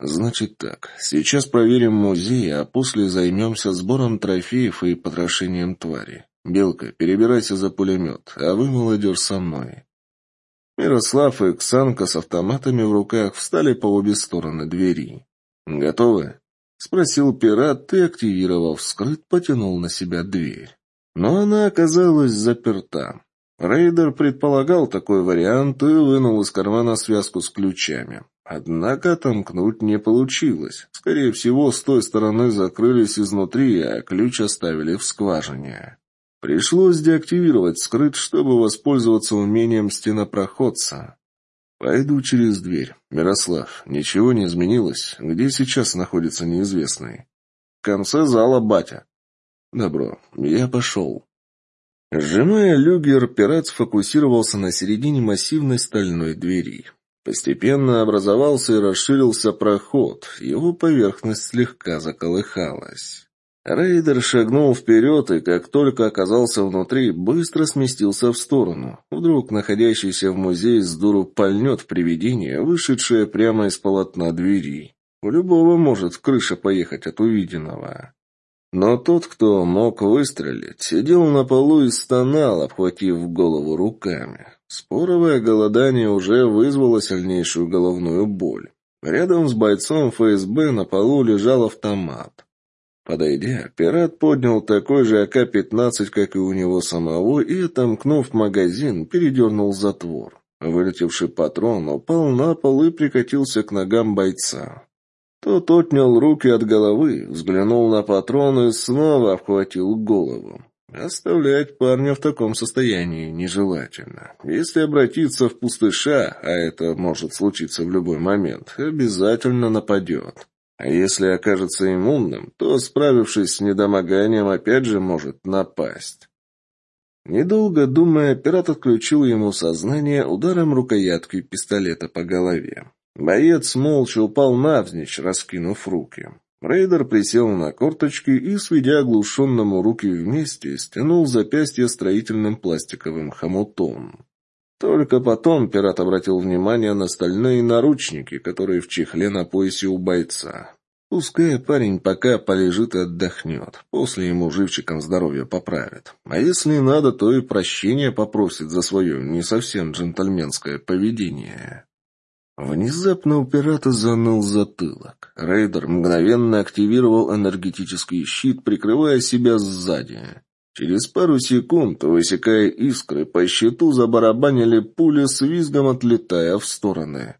«Значит так. Сейчас проверим музей, а после займемся сбором трофеев и потрошением твари. Белка, перебирайся за пулемет, а вы, молодежь, со мной». Мирослав и Ксанка с автоматами в руках встали по обе стороны двери. «Готовы?» — спросил пират и, активировав скрыт, потянул на себя дверь. Но она оказалась заперта. Рейдер предполагал такой вариант и вынул из кармана связку с ключами. Однако отомкнуть не получилось. Скорее всего, с той стороны закрылись изнутри, а ключ оставили в скважине. Пришлось деактивировать скрыт, чтобы воспользоваться умением стенопроходца. Пойду через дверь. Мирослав, ничего не изменилось? Где сейчас находится неизвестный? В конце зала батя. Добро, я пошел. Сжимая люгер, пират сфокусировался на середине массивной стальной двери. Постепенно образовался и расширился проход, его поверхность слегка заколыхалась. Рейдер шагнул вперед и, как только оказался внутри, быстро сместился в сторону. Вдруг находящийся в музее с дуру пальнет привидение, вышедшее прямо из полотна двери. У любого может крыша поехать от увиденного. Но тот, кто мог выстрелить, сидел на полу и стонал, обхватив голову руками. Споровое голодание уже вызвало сильнейшую головную боль. Рядом с бойцом ФСБ на полу лежал автомат. Подойдя, пират поднял такой же АК-15, как и у него самого, и, отомкнув магазин, передернул затвор. Вылетевший патрон упал на пол и прикатился к ногам бойца. Тот отнял руки от головы, взглянул на патрон и снова обхватил голову. Оставлять парня в таком состоянии нежелательно. Если обратиться в пустыша, а это может случиться в любой момент, обязательно нападет. А если окажется иммунным, то, справившись с недомоганием, опять же может напасть. Недолго думая, пират отключил ему сознание ударом рукоятки пистолета по голове. Боец молча упал навзничь, раскинув руки. Рейдер присел на корточки и, сведя оглушенному руки вместе, стянул запястье строительным пластиковым хомутом. Только потом пират обратил внимание на стальные наручники, которые в чехле на поясе у бойца. Пускай парень пока полежит и отдохнет, после ему живчиком здоровье поправит. А если надо, то и прощения попросит за свое не совсем джентльменское поведение. Внезапно у пирата заныл затылок. Рейдер мгновенно активировал энергетический щит, прикрывая себя сзади. Через пару секунд, высекая искры, по щиту забарабанили пули с визгом, отлетая в стороны.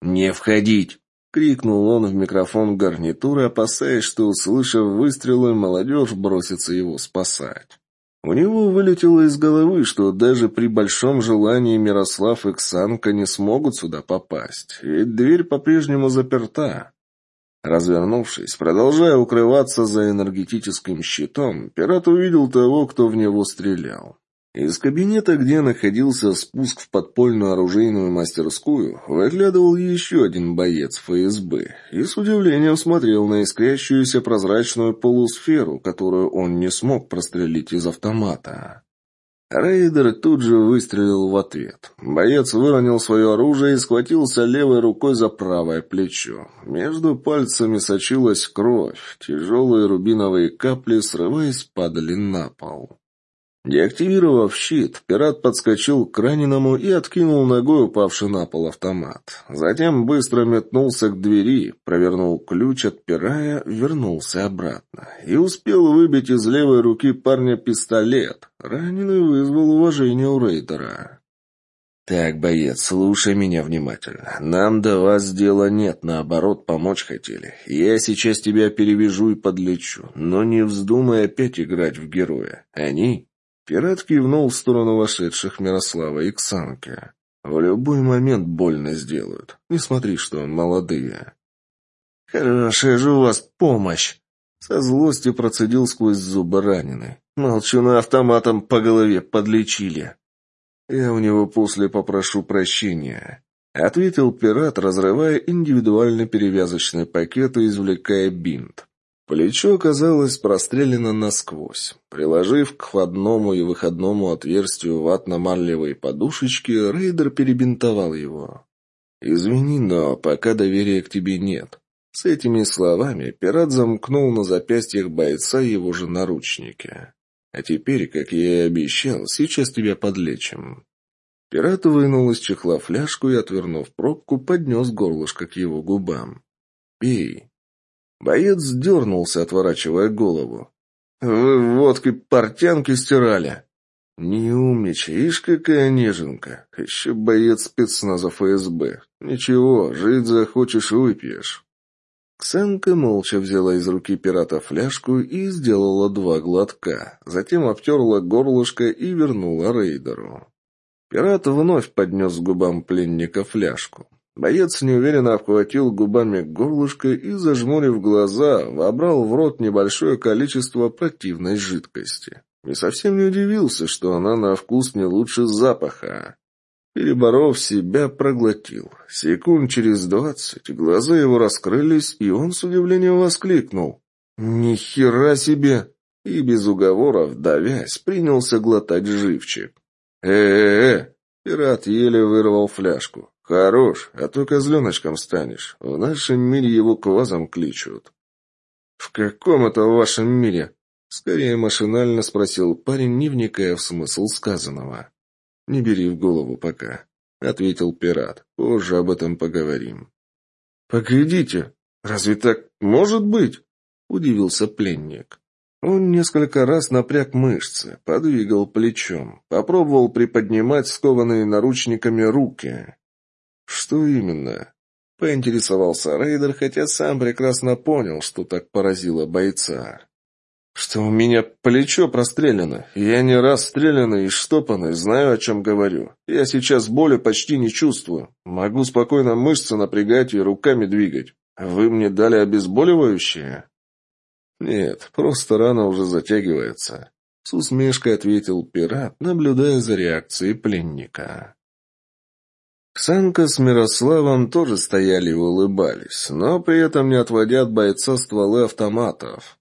«Не входить!» — крикнул он в микрофон гарнитуры, опасаясь, что, услышав выстрелы, молодежь бросится его спасать. У него вылетело из головы, что даже при большом желании Мирослав и Ксанка не смогут сюда попасть, ведь дверь по-прежнему заперта. Развернувшись, продолжая укрываться за энергетическим щитом, пират увидел того, кто в него стрелял. Из кабинета, где находился спуск в подпольную оружейную мастерскую, выглядывал еще один боец ФСБ и с удивлением смотрел на искрящуюся прозрачную полусферу, которую он не смог прострелить из автомата. Рейдер тут же выстрелил в ответ. Боец выронил свое оружие и схватился левой рукой за правое плечо. Между пальцами сочилась кровь. Тяжелые рубиновые капли, срываясь, падали на пол. Деактивировав щит, пират подскочил к раненому и откинул ногой упавший на пол автомат. Затем быстро метнулся к двери, провернул ключ, отпирая, вернулся обратно. И успел выбить из левой руки парня пистолет. Раненый вызвал уважение у рейдера. «Так, боец, слушай меня внимательно. Нам до вас дела нет, наоборот, помочь хотели. Я сейчас тебя перевяжу и подлечу, но не вздумай опять играть в героя. Они Пират кивнул в сторону вошедших Мирослава и Ксанки. «В любой момент больно сделают. Не смотри, что молодые». «Хорошая же у вас помощь!» Со злостью процедил сквозь зубы раненый. Молчуна автоматом по голове подлечили. «Я у него после попрошу прощения», — ответил пират, разрывая индивидуальный перевязочный пакет и извлекая бинт. Плечо оказалось прострелено насквозь. Приложив к входному и выходному отверстию ватно-марлевой подушечки, рейдер перебинтовал его. «Извини, но пока доверия к тебе нет». С этими словами пират замкнул на запястьях бойца его же наручники. «А теперь, как я и обещал, сейчас тебя подлечим». Пират вынул из чехла фляжку и, отвернув пробку, поднес горлышко к его губам. «Пей». Боец дернулся, отворачивая голову. «Вы водкой портянки стирали?» «Не умничай, ишь какая неженка. Еще боец спецназа ФСБ. Ничего, жить захочешь, выпьешь». Ксанка молча взяла из руки пирата фляжку и сделала два глотка. Затем обтерла горлышко и вернула рейдеру. Пират вновь поднес к губам пленника фляжку. Боец неуверенно обхватил губами горлышко и, зажмурив глаза, вобрал в рот небольшое количество противной жидкости. И совсем не удивился, что она на вкус не лучше запаха. Переборов себя, проглотил. Секунд через двадцать глаза его раскрылись, и он с удивлением воскликнул. «Ни хера себе!» И без уговоров, давясь, принялся глотать живчик. «Э-э-э!» Пират еле вырвал фляжку. «Хорош, а то козленочком станешь. В нашем мире его квазом кличут». «В каком это вашем мире?» Скорее машинально спросил парень, не вникая в смысл сказанного. «Не бери в голову пока», — ответил пират. «Позже об этом поговорим». «Погодите, разве так может быть?» — удивился пленник. Он несколько раз напряг мышцы, подвигал плечом, попробовал приподнимать скованные наручниками руки. «Что именно?» — поинтересовался рейдер, хотя сам прекрасно понял, что так поразило бойца. «Что у меня плечо прострелено. Я не раз стрелянный и штопанный, знаю, о чем говорю. Я сейчас боли почти не чувствую. Могу спокойно мышцы напрягать и руками двигать. Вы мне дали обезболивающее?» «Нет, просто рана уже затягивается», — с усмешкой ответил пират, наблюдая за реакцией пленника. Санка с Мирославом тоже стояли и улыбались, но при этом не отводя от бойца стволы автоматов.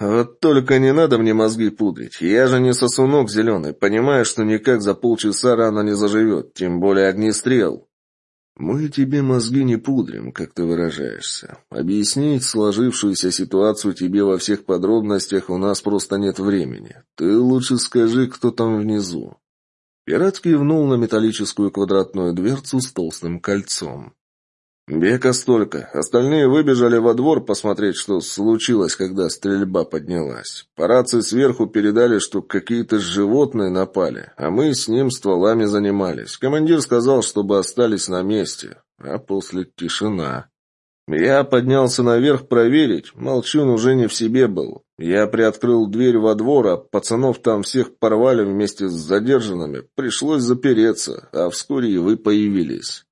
«Вот только не надо мне мозги пудрить. Я же не сосунок зеленый, понимаю, что никак за полчаса рана не заживет, тем более огнестрел». «Мы тебе мозги не пудрим, как ты выражаешься. Объяснить сложившуюся ситуацию тебе во всех подробностях у нас просто нет времени. Ты лучше скажи, кто там внизу». Пират кивнул на металлическую квадратную дверцу с толстым кольцом. «Бека столько. Остальные выбежали во двор посмотреть, что случилось, когда стрельба поднялась. По рации сверху передали, что какие-то животные напали, а мы с ним стволами занимались. Командир сказал, чтобы остались на месте. А после тишина. Я поднялся наверх проверить. Молчун уже не в себе был. Я приоткрыл дверь во двор, а пацанов там всех порвали вместе с задержанными. Пришлось запереться, а вскоре и вы появились.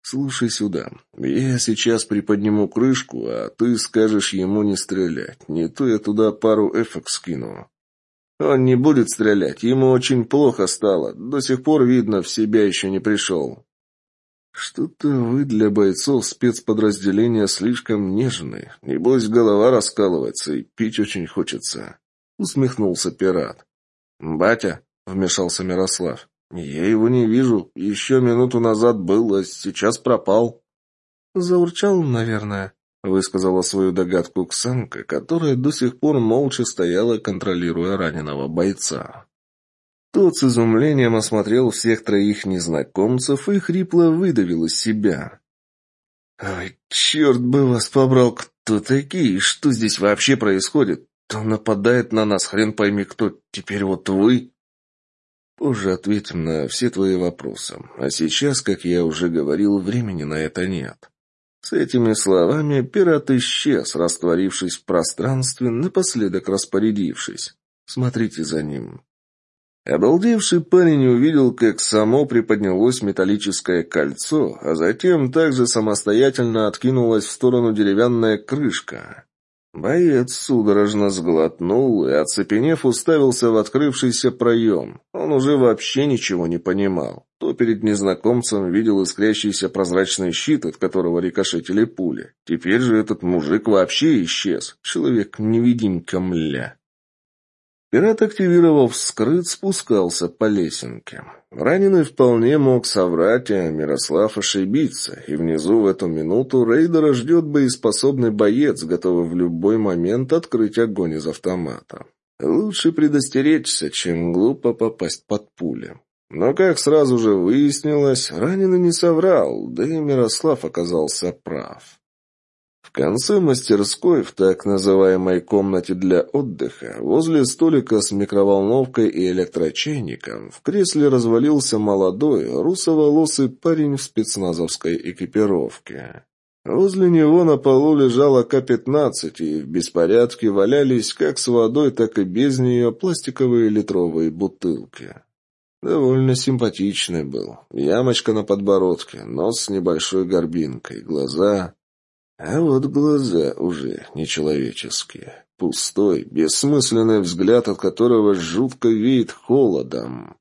«Слушай сюда. Я сейчас приподниму крышку, а ты скажешь ему не стрелять. Не то я туда пару эфок скину». «Он не будет стрелять. Ему очень плохо стало. До сих пор, видно, в себя еще не пришел». «Что-то вы для бойцов спецподразделения слишком нежны. Небось, голова раскалывается и пить очень хочется», — усмехнулся пират. «Батя», — вмешался Мирослав, «Я его не вижу. Еще минуту назад был, а сейчас пропал». «Заурчал, наверное», — высказала свою догадку Ксанка, которая до сих пор молча стояла, контролируя раненого бойца. Тот с изумлением осмотрел всех троих незнакомцев и хрипло выдавил из себя. «Ой, черт бы вас побрал, кто такие? Что здесь вообще происходит? То нападает на нас, хрен пойми кто, теперь вот вы...» Позже ответим на все твои вопросы. А сейчас, как я уже говорил, времени на это нет. С этими словами пират исчез, растворившись в пространстве, напоследок распорядившись. Смотрите за ним. Обалдевший парень увидел, как само приподнялось металлическое кольцо, а затем также самостоятельно откинулась в сторону деревянная крышка. Боец судорожно сглотнул и, оцепенев, уставился в открывшийся проем. Он уже вообще ничего не понимал. То перед незнакомцем видел искрящийся прозрачный щит, от которого рикошетили пули. Теперь же этот мужик вообще исчез. Человек-невидимка, мля. Пират, активировав скрыт, спускался по лесенке. Раненый вполне мог соврать, а Мирослав ошибиться, и внизу в эту минуту рейдера ждет боеспособный боец, готовый в любой момент открыть огонь из автомата. Лучше предостеречься, чем глупо попасть под пули. Но, как сразу же выяснилось, раненый не соврал, да и Мирослав оказался прав конце мастерской, в так называемой комнате для отдыха, возле столика с микроволновкой и электрочайником, в кресле развалился молодой, русоволосый парень в спецназовской экипировке. Возле него на полу лежала К-15, и в беспорядке валялись как с водой, так и без нее пластиковые литровые бутылки. Довольно симпатичный был. Ямочка на подбородке, нос с небольшой горбинкой, глаза... А вот глаза уже нечеловеческие. Пустой, бессмысленный взгляд, от которого жутко веет холодом.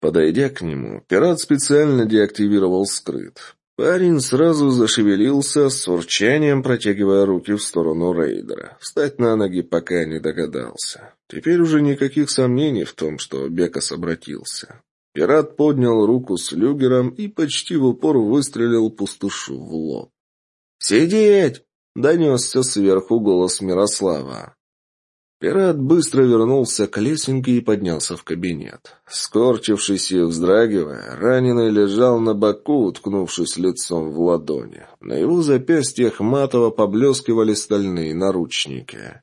Подойдя к нему, пират специально деактивировал скрыт. Парень сразу зашевелился, с урчанием протягивая руки в сторону рейдера. Встать на ноги пока не догадался. Теперь уже никаких сомнений в том, что Бекас обратился. Пират поднял руку с люгером и почти в упор выстрелил пустушу в лоб. «Сидеть!» — донесся сверху голос Мирослава. Пират быстро вернулся к лесенке и поднялся в кабинет. Скорчившись и вздрагивая, раненый лежал на боку, уткнувшись лицом в ладони. На его запястьях матово поблескивали стальные наручники.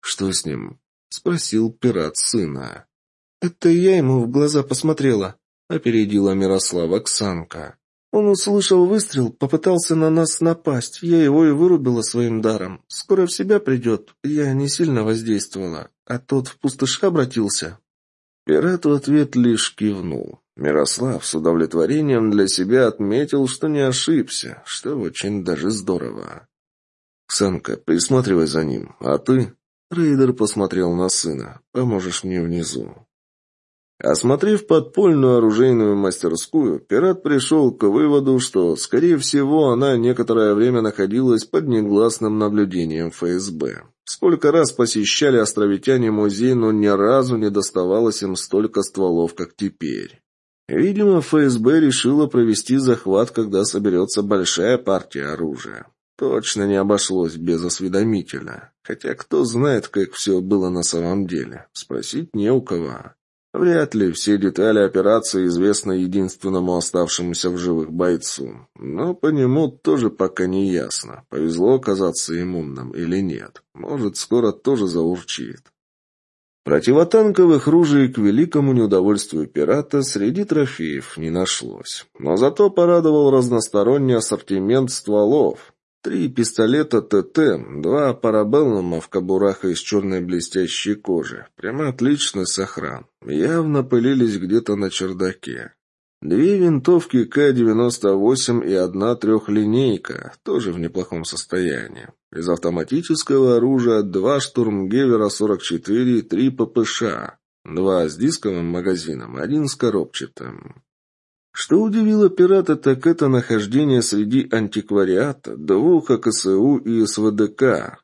«Что с ним?» — спросил пират сына. «Это я ему в глаза посмотрела», — опередила Мирослава Ксанка. Он услышал выстрел, попытался на нас напасть. Я его и вырубила своим даром. Скоро в себя придет. Я не сильно воздействовала. А тот в пустоши обратился. Пират в ответ лишь кивнул. Мирослав с удовлетворением для себя отметил, что не ошибся, что очень даже здорово. «Ксанка, присматривай за ним, а ты...» Рейдер посмотрел на сына. «Поможешь мне внизу». Осмотрев подпольную оружейную мастерскую, пират пришел к выводу, что, скорее всего, она некоторое время находилась под негласным наблюдением ФСБ. Сколько раз посещали островитяне музей, но ни разу не доставалось им столько стволов, как теперь. Видимо, ФСБ решила провести захват, когда соберется большая партия оружия. Точно не обошлось без осведомителя. Хотя кто знает, как все было на самом деле. Спросить не у кого. Вряд ли все детали операции известны единственному оставшемуся в живых бойцу. Но по нему тоже пока не ясно, повезло оказаться иммунным или нет. Может, скоро тоже заурчит. Противотанковых ружей к великому неудовольствию пирата среди трофеев не нашлось. Но зато порадовал разносторонний ассортимент стволов. Три пистолета ТТ, два парабеллума в кобурах из черной блестящей кожи. Прямо отличный сохран. Явно пылились где-то на чердаке. Две винтовки К-98 и одна трехлинейка, тоже в неплохом состоянии. Из автоматического оружия два штурмгевера 44 и три ППШ. Два с дисковым магазином, один с коробчатым. Что удивило пирата, так это нахождение среди антиквариата двух АКСУ и СВДК.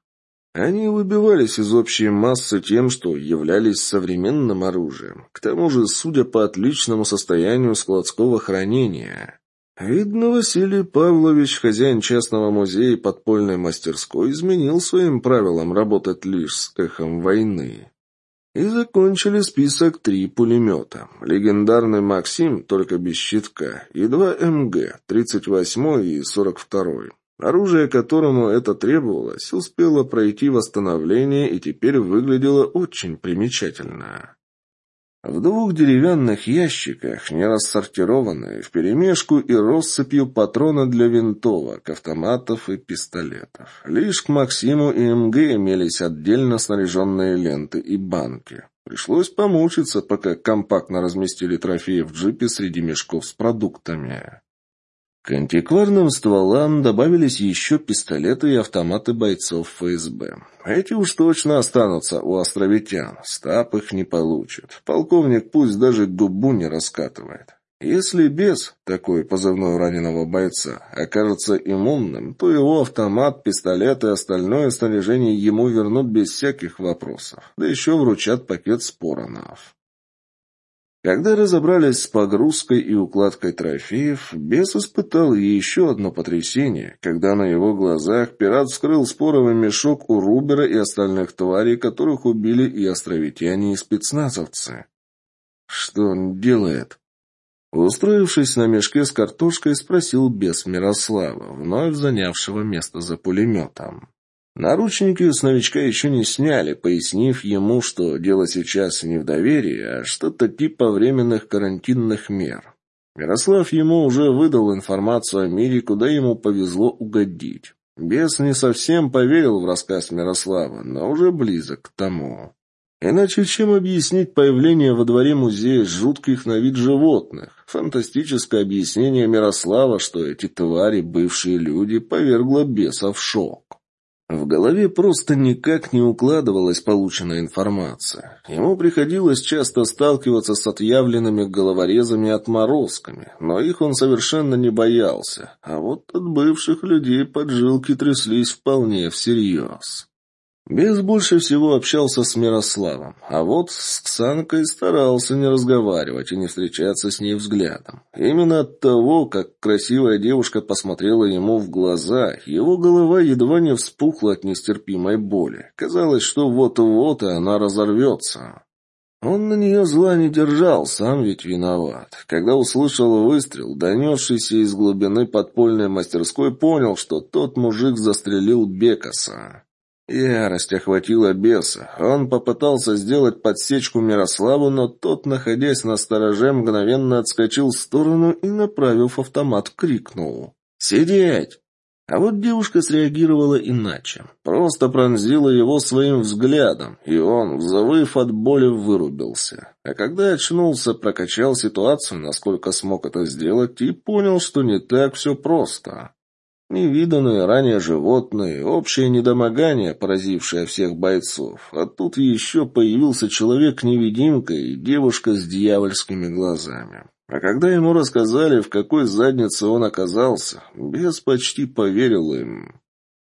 Они выбивались из общей массы тем, что являлись современным оружием. К тому же, судя по отличному состоянию складского хранения. Видно, Василий Павлович, хозяин частного музея и подпольной мастерской, изменил своим правилам работать лишь с эхом войны. И закончили список три пулемета. Легендарный «Максим», только без щитка, и два МГ, 38 и 42 Оружие, которому это требовалось, успело пройти восстановление и теперь выглядело очень примечательно. В двух деревянных ящиках, не рассортированные, вперемешку и россыпью патрона для винтовок, автоматов и пистолетов. Лишь к Максиму и МГ имелись отдельно снаряженные ленты и банки. Пришлось помучиться, пока компактно разместили трофеи в джипе среди мешков с продуктами. К антикварным стволам добавились еще пистолеты и автоматы бойцов ФСБ. Эти уж точно останутся у островитян. Стап их не получит. Полковник пусть даже губу не раскатывает. Если без, такой позывной раненого бойца, окажется иммунным, то его автомат, пистолет и остальное снаряжение ему вернут без всяких вопросов. Да еще вручат пакет споронов. Когда разобрались с погрузкой и укладкой трофеев, бес испытал еще одно потрясение, когда на его глазах пират вскрыл споровый мешок у Рубера и остальных тварей, которых убили и островитяне, и спецназовцы. «Что он делает?» Устроившись на мешке с картошкой, спросил бес Мирослава, вновь занявшего место за пулеметом. Наручники с новичка еще не сняли, пояснив ему, что дело сейчас не в доверии, а что-то типа временных карантинных мер. Мирослав ему уже выдал информацию о мире, куда ему повезло угодить. Бес не совсем поверил в рассказ Мирослава, но уже близок к тому. Иначе чем объяснить появление во дворе музея жутких на вид животных? Фантастическое объяснение Мирослава, что эти твари, бывшие люди, повергло беса в шок. В голове просто никак не укладывалась полученная информация. Ему приходилось часто сталкиваться с отъявленными головорезами отморозками, но их он совершенно не боялся, а вот от бывших людей поджилки тряслись вполне всерьез. Без больше всего общался с Мирославом, а вот с Ксанкой старался не разговаривать и не встречаться с ней взглядом. Именно от того, как красивая девушка посмотрела ему в глаза, его голова едва не вспухла от нестерпимой боли. Казалось, что вот-вот и она разорвется. Он на нее зла не держал, сам ведь виноват. Когда услышал выстрел, донесшийся из глубины подпольной мастерской, понял, что тот мужик застрелил Бекаса. Ярость охватила беса. Он попытался сделать подсечку Мирославу, но тот, находясь на стороже, мгновенно отскочил в сторону и, направив автомат, крикнул. «Сидеть!» А вот девушка среагировала иначе. Просто пронзила его своим взглядом, и он, завыв от боли, вырубился. А когда очнулся, прокачал ситуацию, насколько смог это сделать, и понял, что не так все просто. Невиданные ранее животные, общее недомогание, поразившее всех бойцов. А тут еще появился человек-невидимка и девушка с дьявольскими глазами. А когда ему рассказали, в какой заднице он оказался, бес почти поверил им.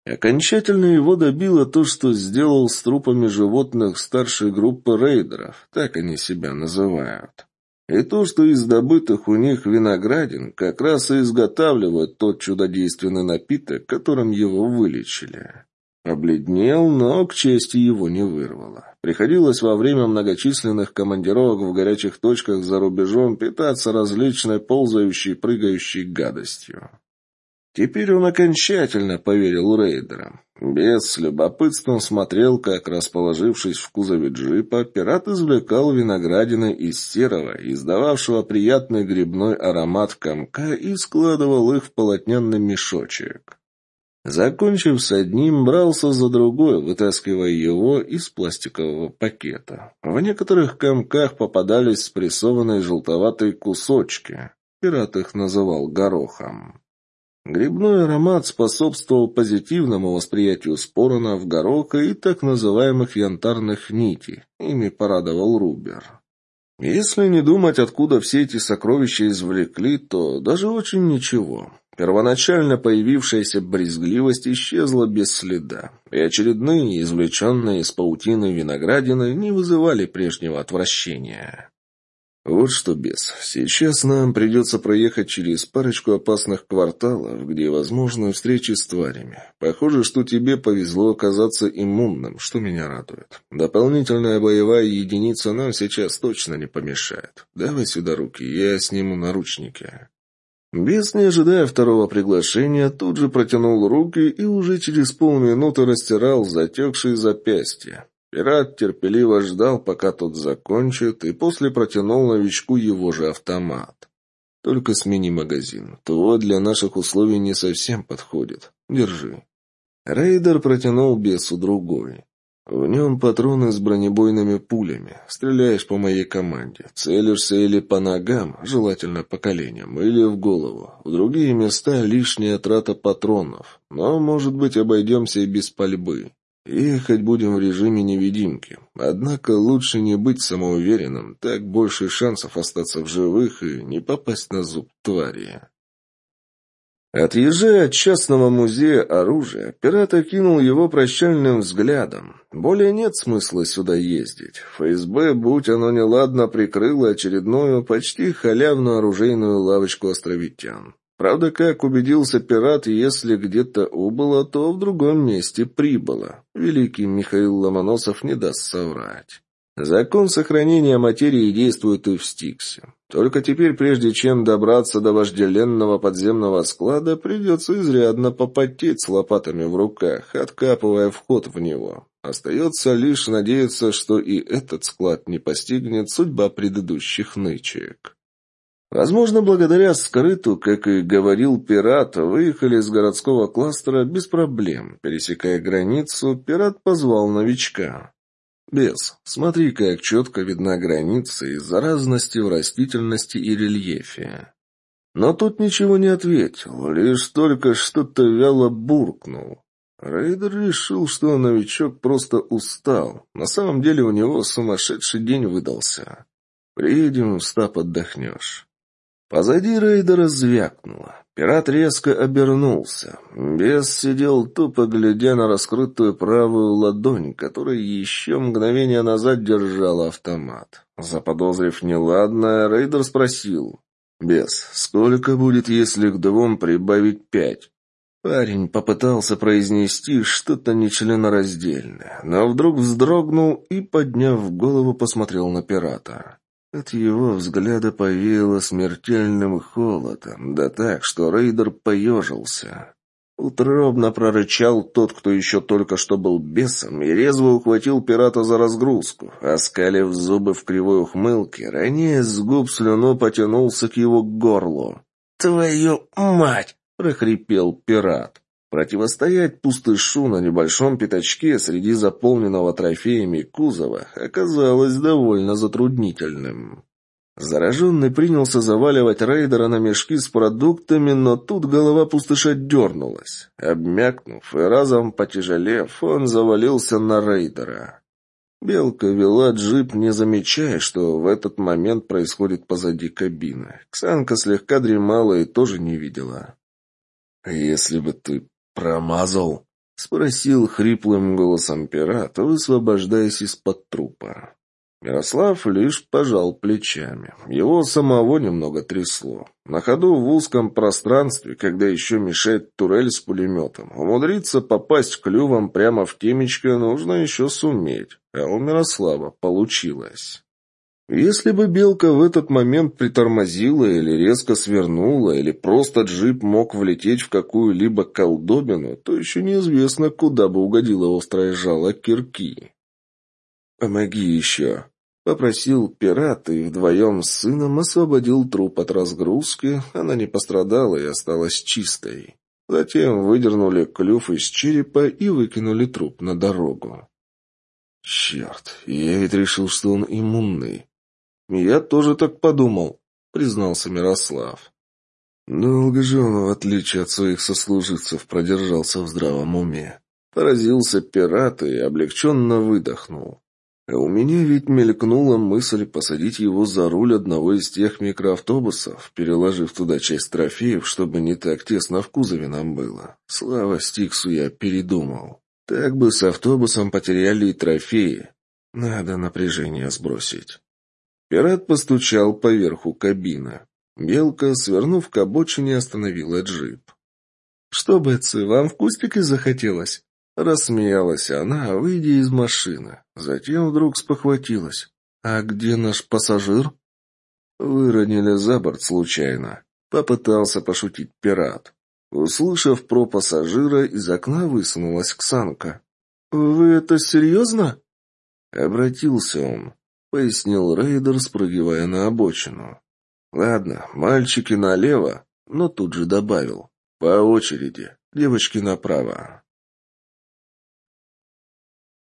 Окончательно его добило то, что сделал с трупами животных старшей группы рейдеров, так они себя называют. И то, что из добытых у них виноградин, как раз и изготавливают тот чудодейственный напиток, которым его вылечили. Обледнел, но к чести его не вырвало. Приходилось во время многочисленных командировок в горячих точках за рубежом питаться различной ползающей прыгающей гадостью. Теперь он окончательно поверил рейдерам. Без с любопытством смотрел, как, расположившись в кузове джипа, пират извлекал виноградины из серого, издававшего приятный грибной аромат комка, и складывал их в полотняный мешочек. Закончив с одним, брался за другой, вытаскивая его из пластикового пакета. В некоторых комках попадались спрессованные желтоватые кусочки. Пират их называл горохом. Грибной аромат способствовал позитивному восприятию споронов, гороха и так называемых янтарных нитей. Ими порадовал Рубер. Если не думать, откуда все эти сокровища извлекли, то даже очень ничего. Первоначально появившаяся брезгливость исчезла без следа, и очередные, извлеченные из паутины виноградины, не вызывали прежнего отвращения. «Вот что, бес, сейчас нам придется проехать через парочку опасных кварталов, где возможны встречи с тварями. Похоже, что тебе повезло оказаться иммунным, что меня радует. Дополнительная боевая единица нам сейчас точно не помешает. Давай сюда руки, я сниму наручники». Бес, не ожидая второго приглашения, тут же протянул руки и уже через полминуты растирал затекшие запястья. Пират терпеливо ждал, пока тот закончит, и после протянул новичку его же автомат. «Только смени магазин. Твой для наших условий не совсем подходит. Держи». Рейдер протянул бесу другой. В нем патроны с бронебойными пулями. Стреляешь по моей команде. Целишься или по ногам, желательно по коленям, или в голову. В другие места лишняя трата патронов. Но, может быть, обойдемся и без пальбы. Ехать будем в режиме невидимки. Однако лучше не быть самоуверенным, так больше шансов остаться в живых и не попасть на зуб твари. Отъезжая от частного музея оружия, пират окинул его прощальным взглядом. Более нет смысла сюда ездить. ФСБ, будь оно неладно, прикрыло очередную, почти халявную оружейную лавочку островитян. Правда, как убедился пират, если где-то убыло, то в другом месте прибыло. Великий Михаил Ломоносов не даст соврать. Закон сохранения материи действует и в Стиксе. Только теперь, прежде чем добраться до вожделенного подземного склада, придется изрядно попотеть с лопатами в руках, откапывая вход в него. Остается лишь надеяться, что и этот склад не постигнет судьба предыдущих нычек. Возможно, благодаря скрыту, как и говорил пират, выехали из городского кластера без проблем. Пересекая границу, пират позвал новичка. «Бес, смотри, как четко видна граница из-за разности в растительности и рельефе». Но тот ничего не ответил, лишь только что-то вяло буркнул. Рейдер решил, что новичок просто устал. На самом деле у него сумасшедший день выдался. Приедем в отдохнешь. Позади рейдера звякнуло. Пират резко обернулся. Бес сидел тупо, глядя на раскрытую правую ладонь, которая еще мгновение назад держала автомат. Заподозрив неладное, рейдер спросил. «Бес, сколько будет, если к двум прибавить пять?» Парень попытался произнести что-то нечленораздельное, но вдруг вздрогнул и, подняв голову, посмотрел на пирата. От его взгляда повеяло смертельным холодом, да так, что рейдер поежился. Утробно прорычал тот, кто еще только что был бесом, и резво ухватил пирата за разгрузку. Оскалив зубы в кривой ухмылке, ранее с губ слюну потянулся к его горлу. «Твою мать!» — прохрипел пират. Противостоять пустышу на небольшом пятачке среди заполненного трофеями кузова оказалось довольно затруднительным. Зараженный принялся заваливать рейдера на мешки с продуктами, но тут голова пустыша дернулась. Обмякнув и разом потяжелев, он завалился на рейдера. Белка вела джип, не замечая, что в этот момент происходит позади кабины. Ксанка слегка дремала и тоже не видела. «Если бы ты промазал?» — спросил хриплым голосом пират, высвобождаясь из-под трупа. Ярослав лишь пожал плечами. Его самого немного трясло. На ходу в узком пространстве, когда еще мешает турель с пулеметом, умудриться попасть клювом прямо в темечко нужно еще суметь. А у Мирослава получилось. Если бы Белка в этот момент притормозила или резко свернула, или просто джип мог влететь в какую-либо колдобину, то еще неизвестно, куда бы угодило острое жало кирки. «Помоги еще», — попросил пират и вдвоем с сыном освободил труп от разгрузки, она не пострадала и осталась чистой. Затем выдернули клюв из черепа и выкинули труп на дорогу. «Черт, я ведь решил, что он иммунный. «Я тоже так подумал», — признался Мирослав. Долго же он, в отличие от своих сослуживцев, продержался в здравом уме. Поразился пират и облегченно выдохнул. А у меня ведь мелькнула мысль посадить его за руль одного из тех микроавтобусов, переложив туда часть трофеев, чтобы не так тесно в кузове нам было. Слава Стиксу я передумал. Так бы с автобусом потеряли и трофеи. Надо напряжение сбросить. Пират постучал по верху кабины. Белка, свернув к обочине, остановила джип. «Что, Бетси, вам в кустике захотелось?» Рассмеялась она, выйдя из машины. Затем вдруг спохватилась. «А где наш пассажир?» «Выронили за борт случайно», — попытался пошутить пират. Услышав про пассажира, из окна высунулась Ксанка. «Вы это серьезно?» Обратился он. — пояснил рейдер, спрыгивая на обочину. «Ладно, мальчики налево», но тут же добавил. «По очереди. Девочки направо».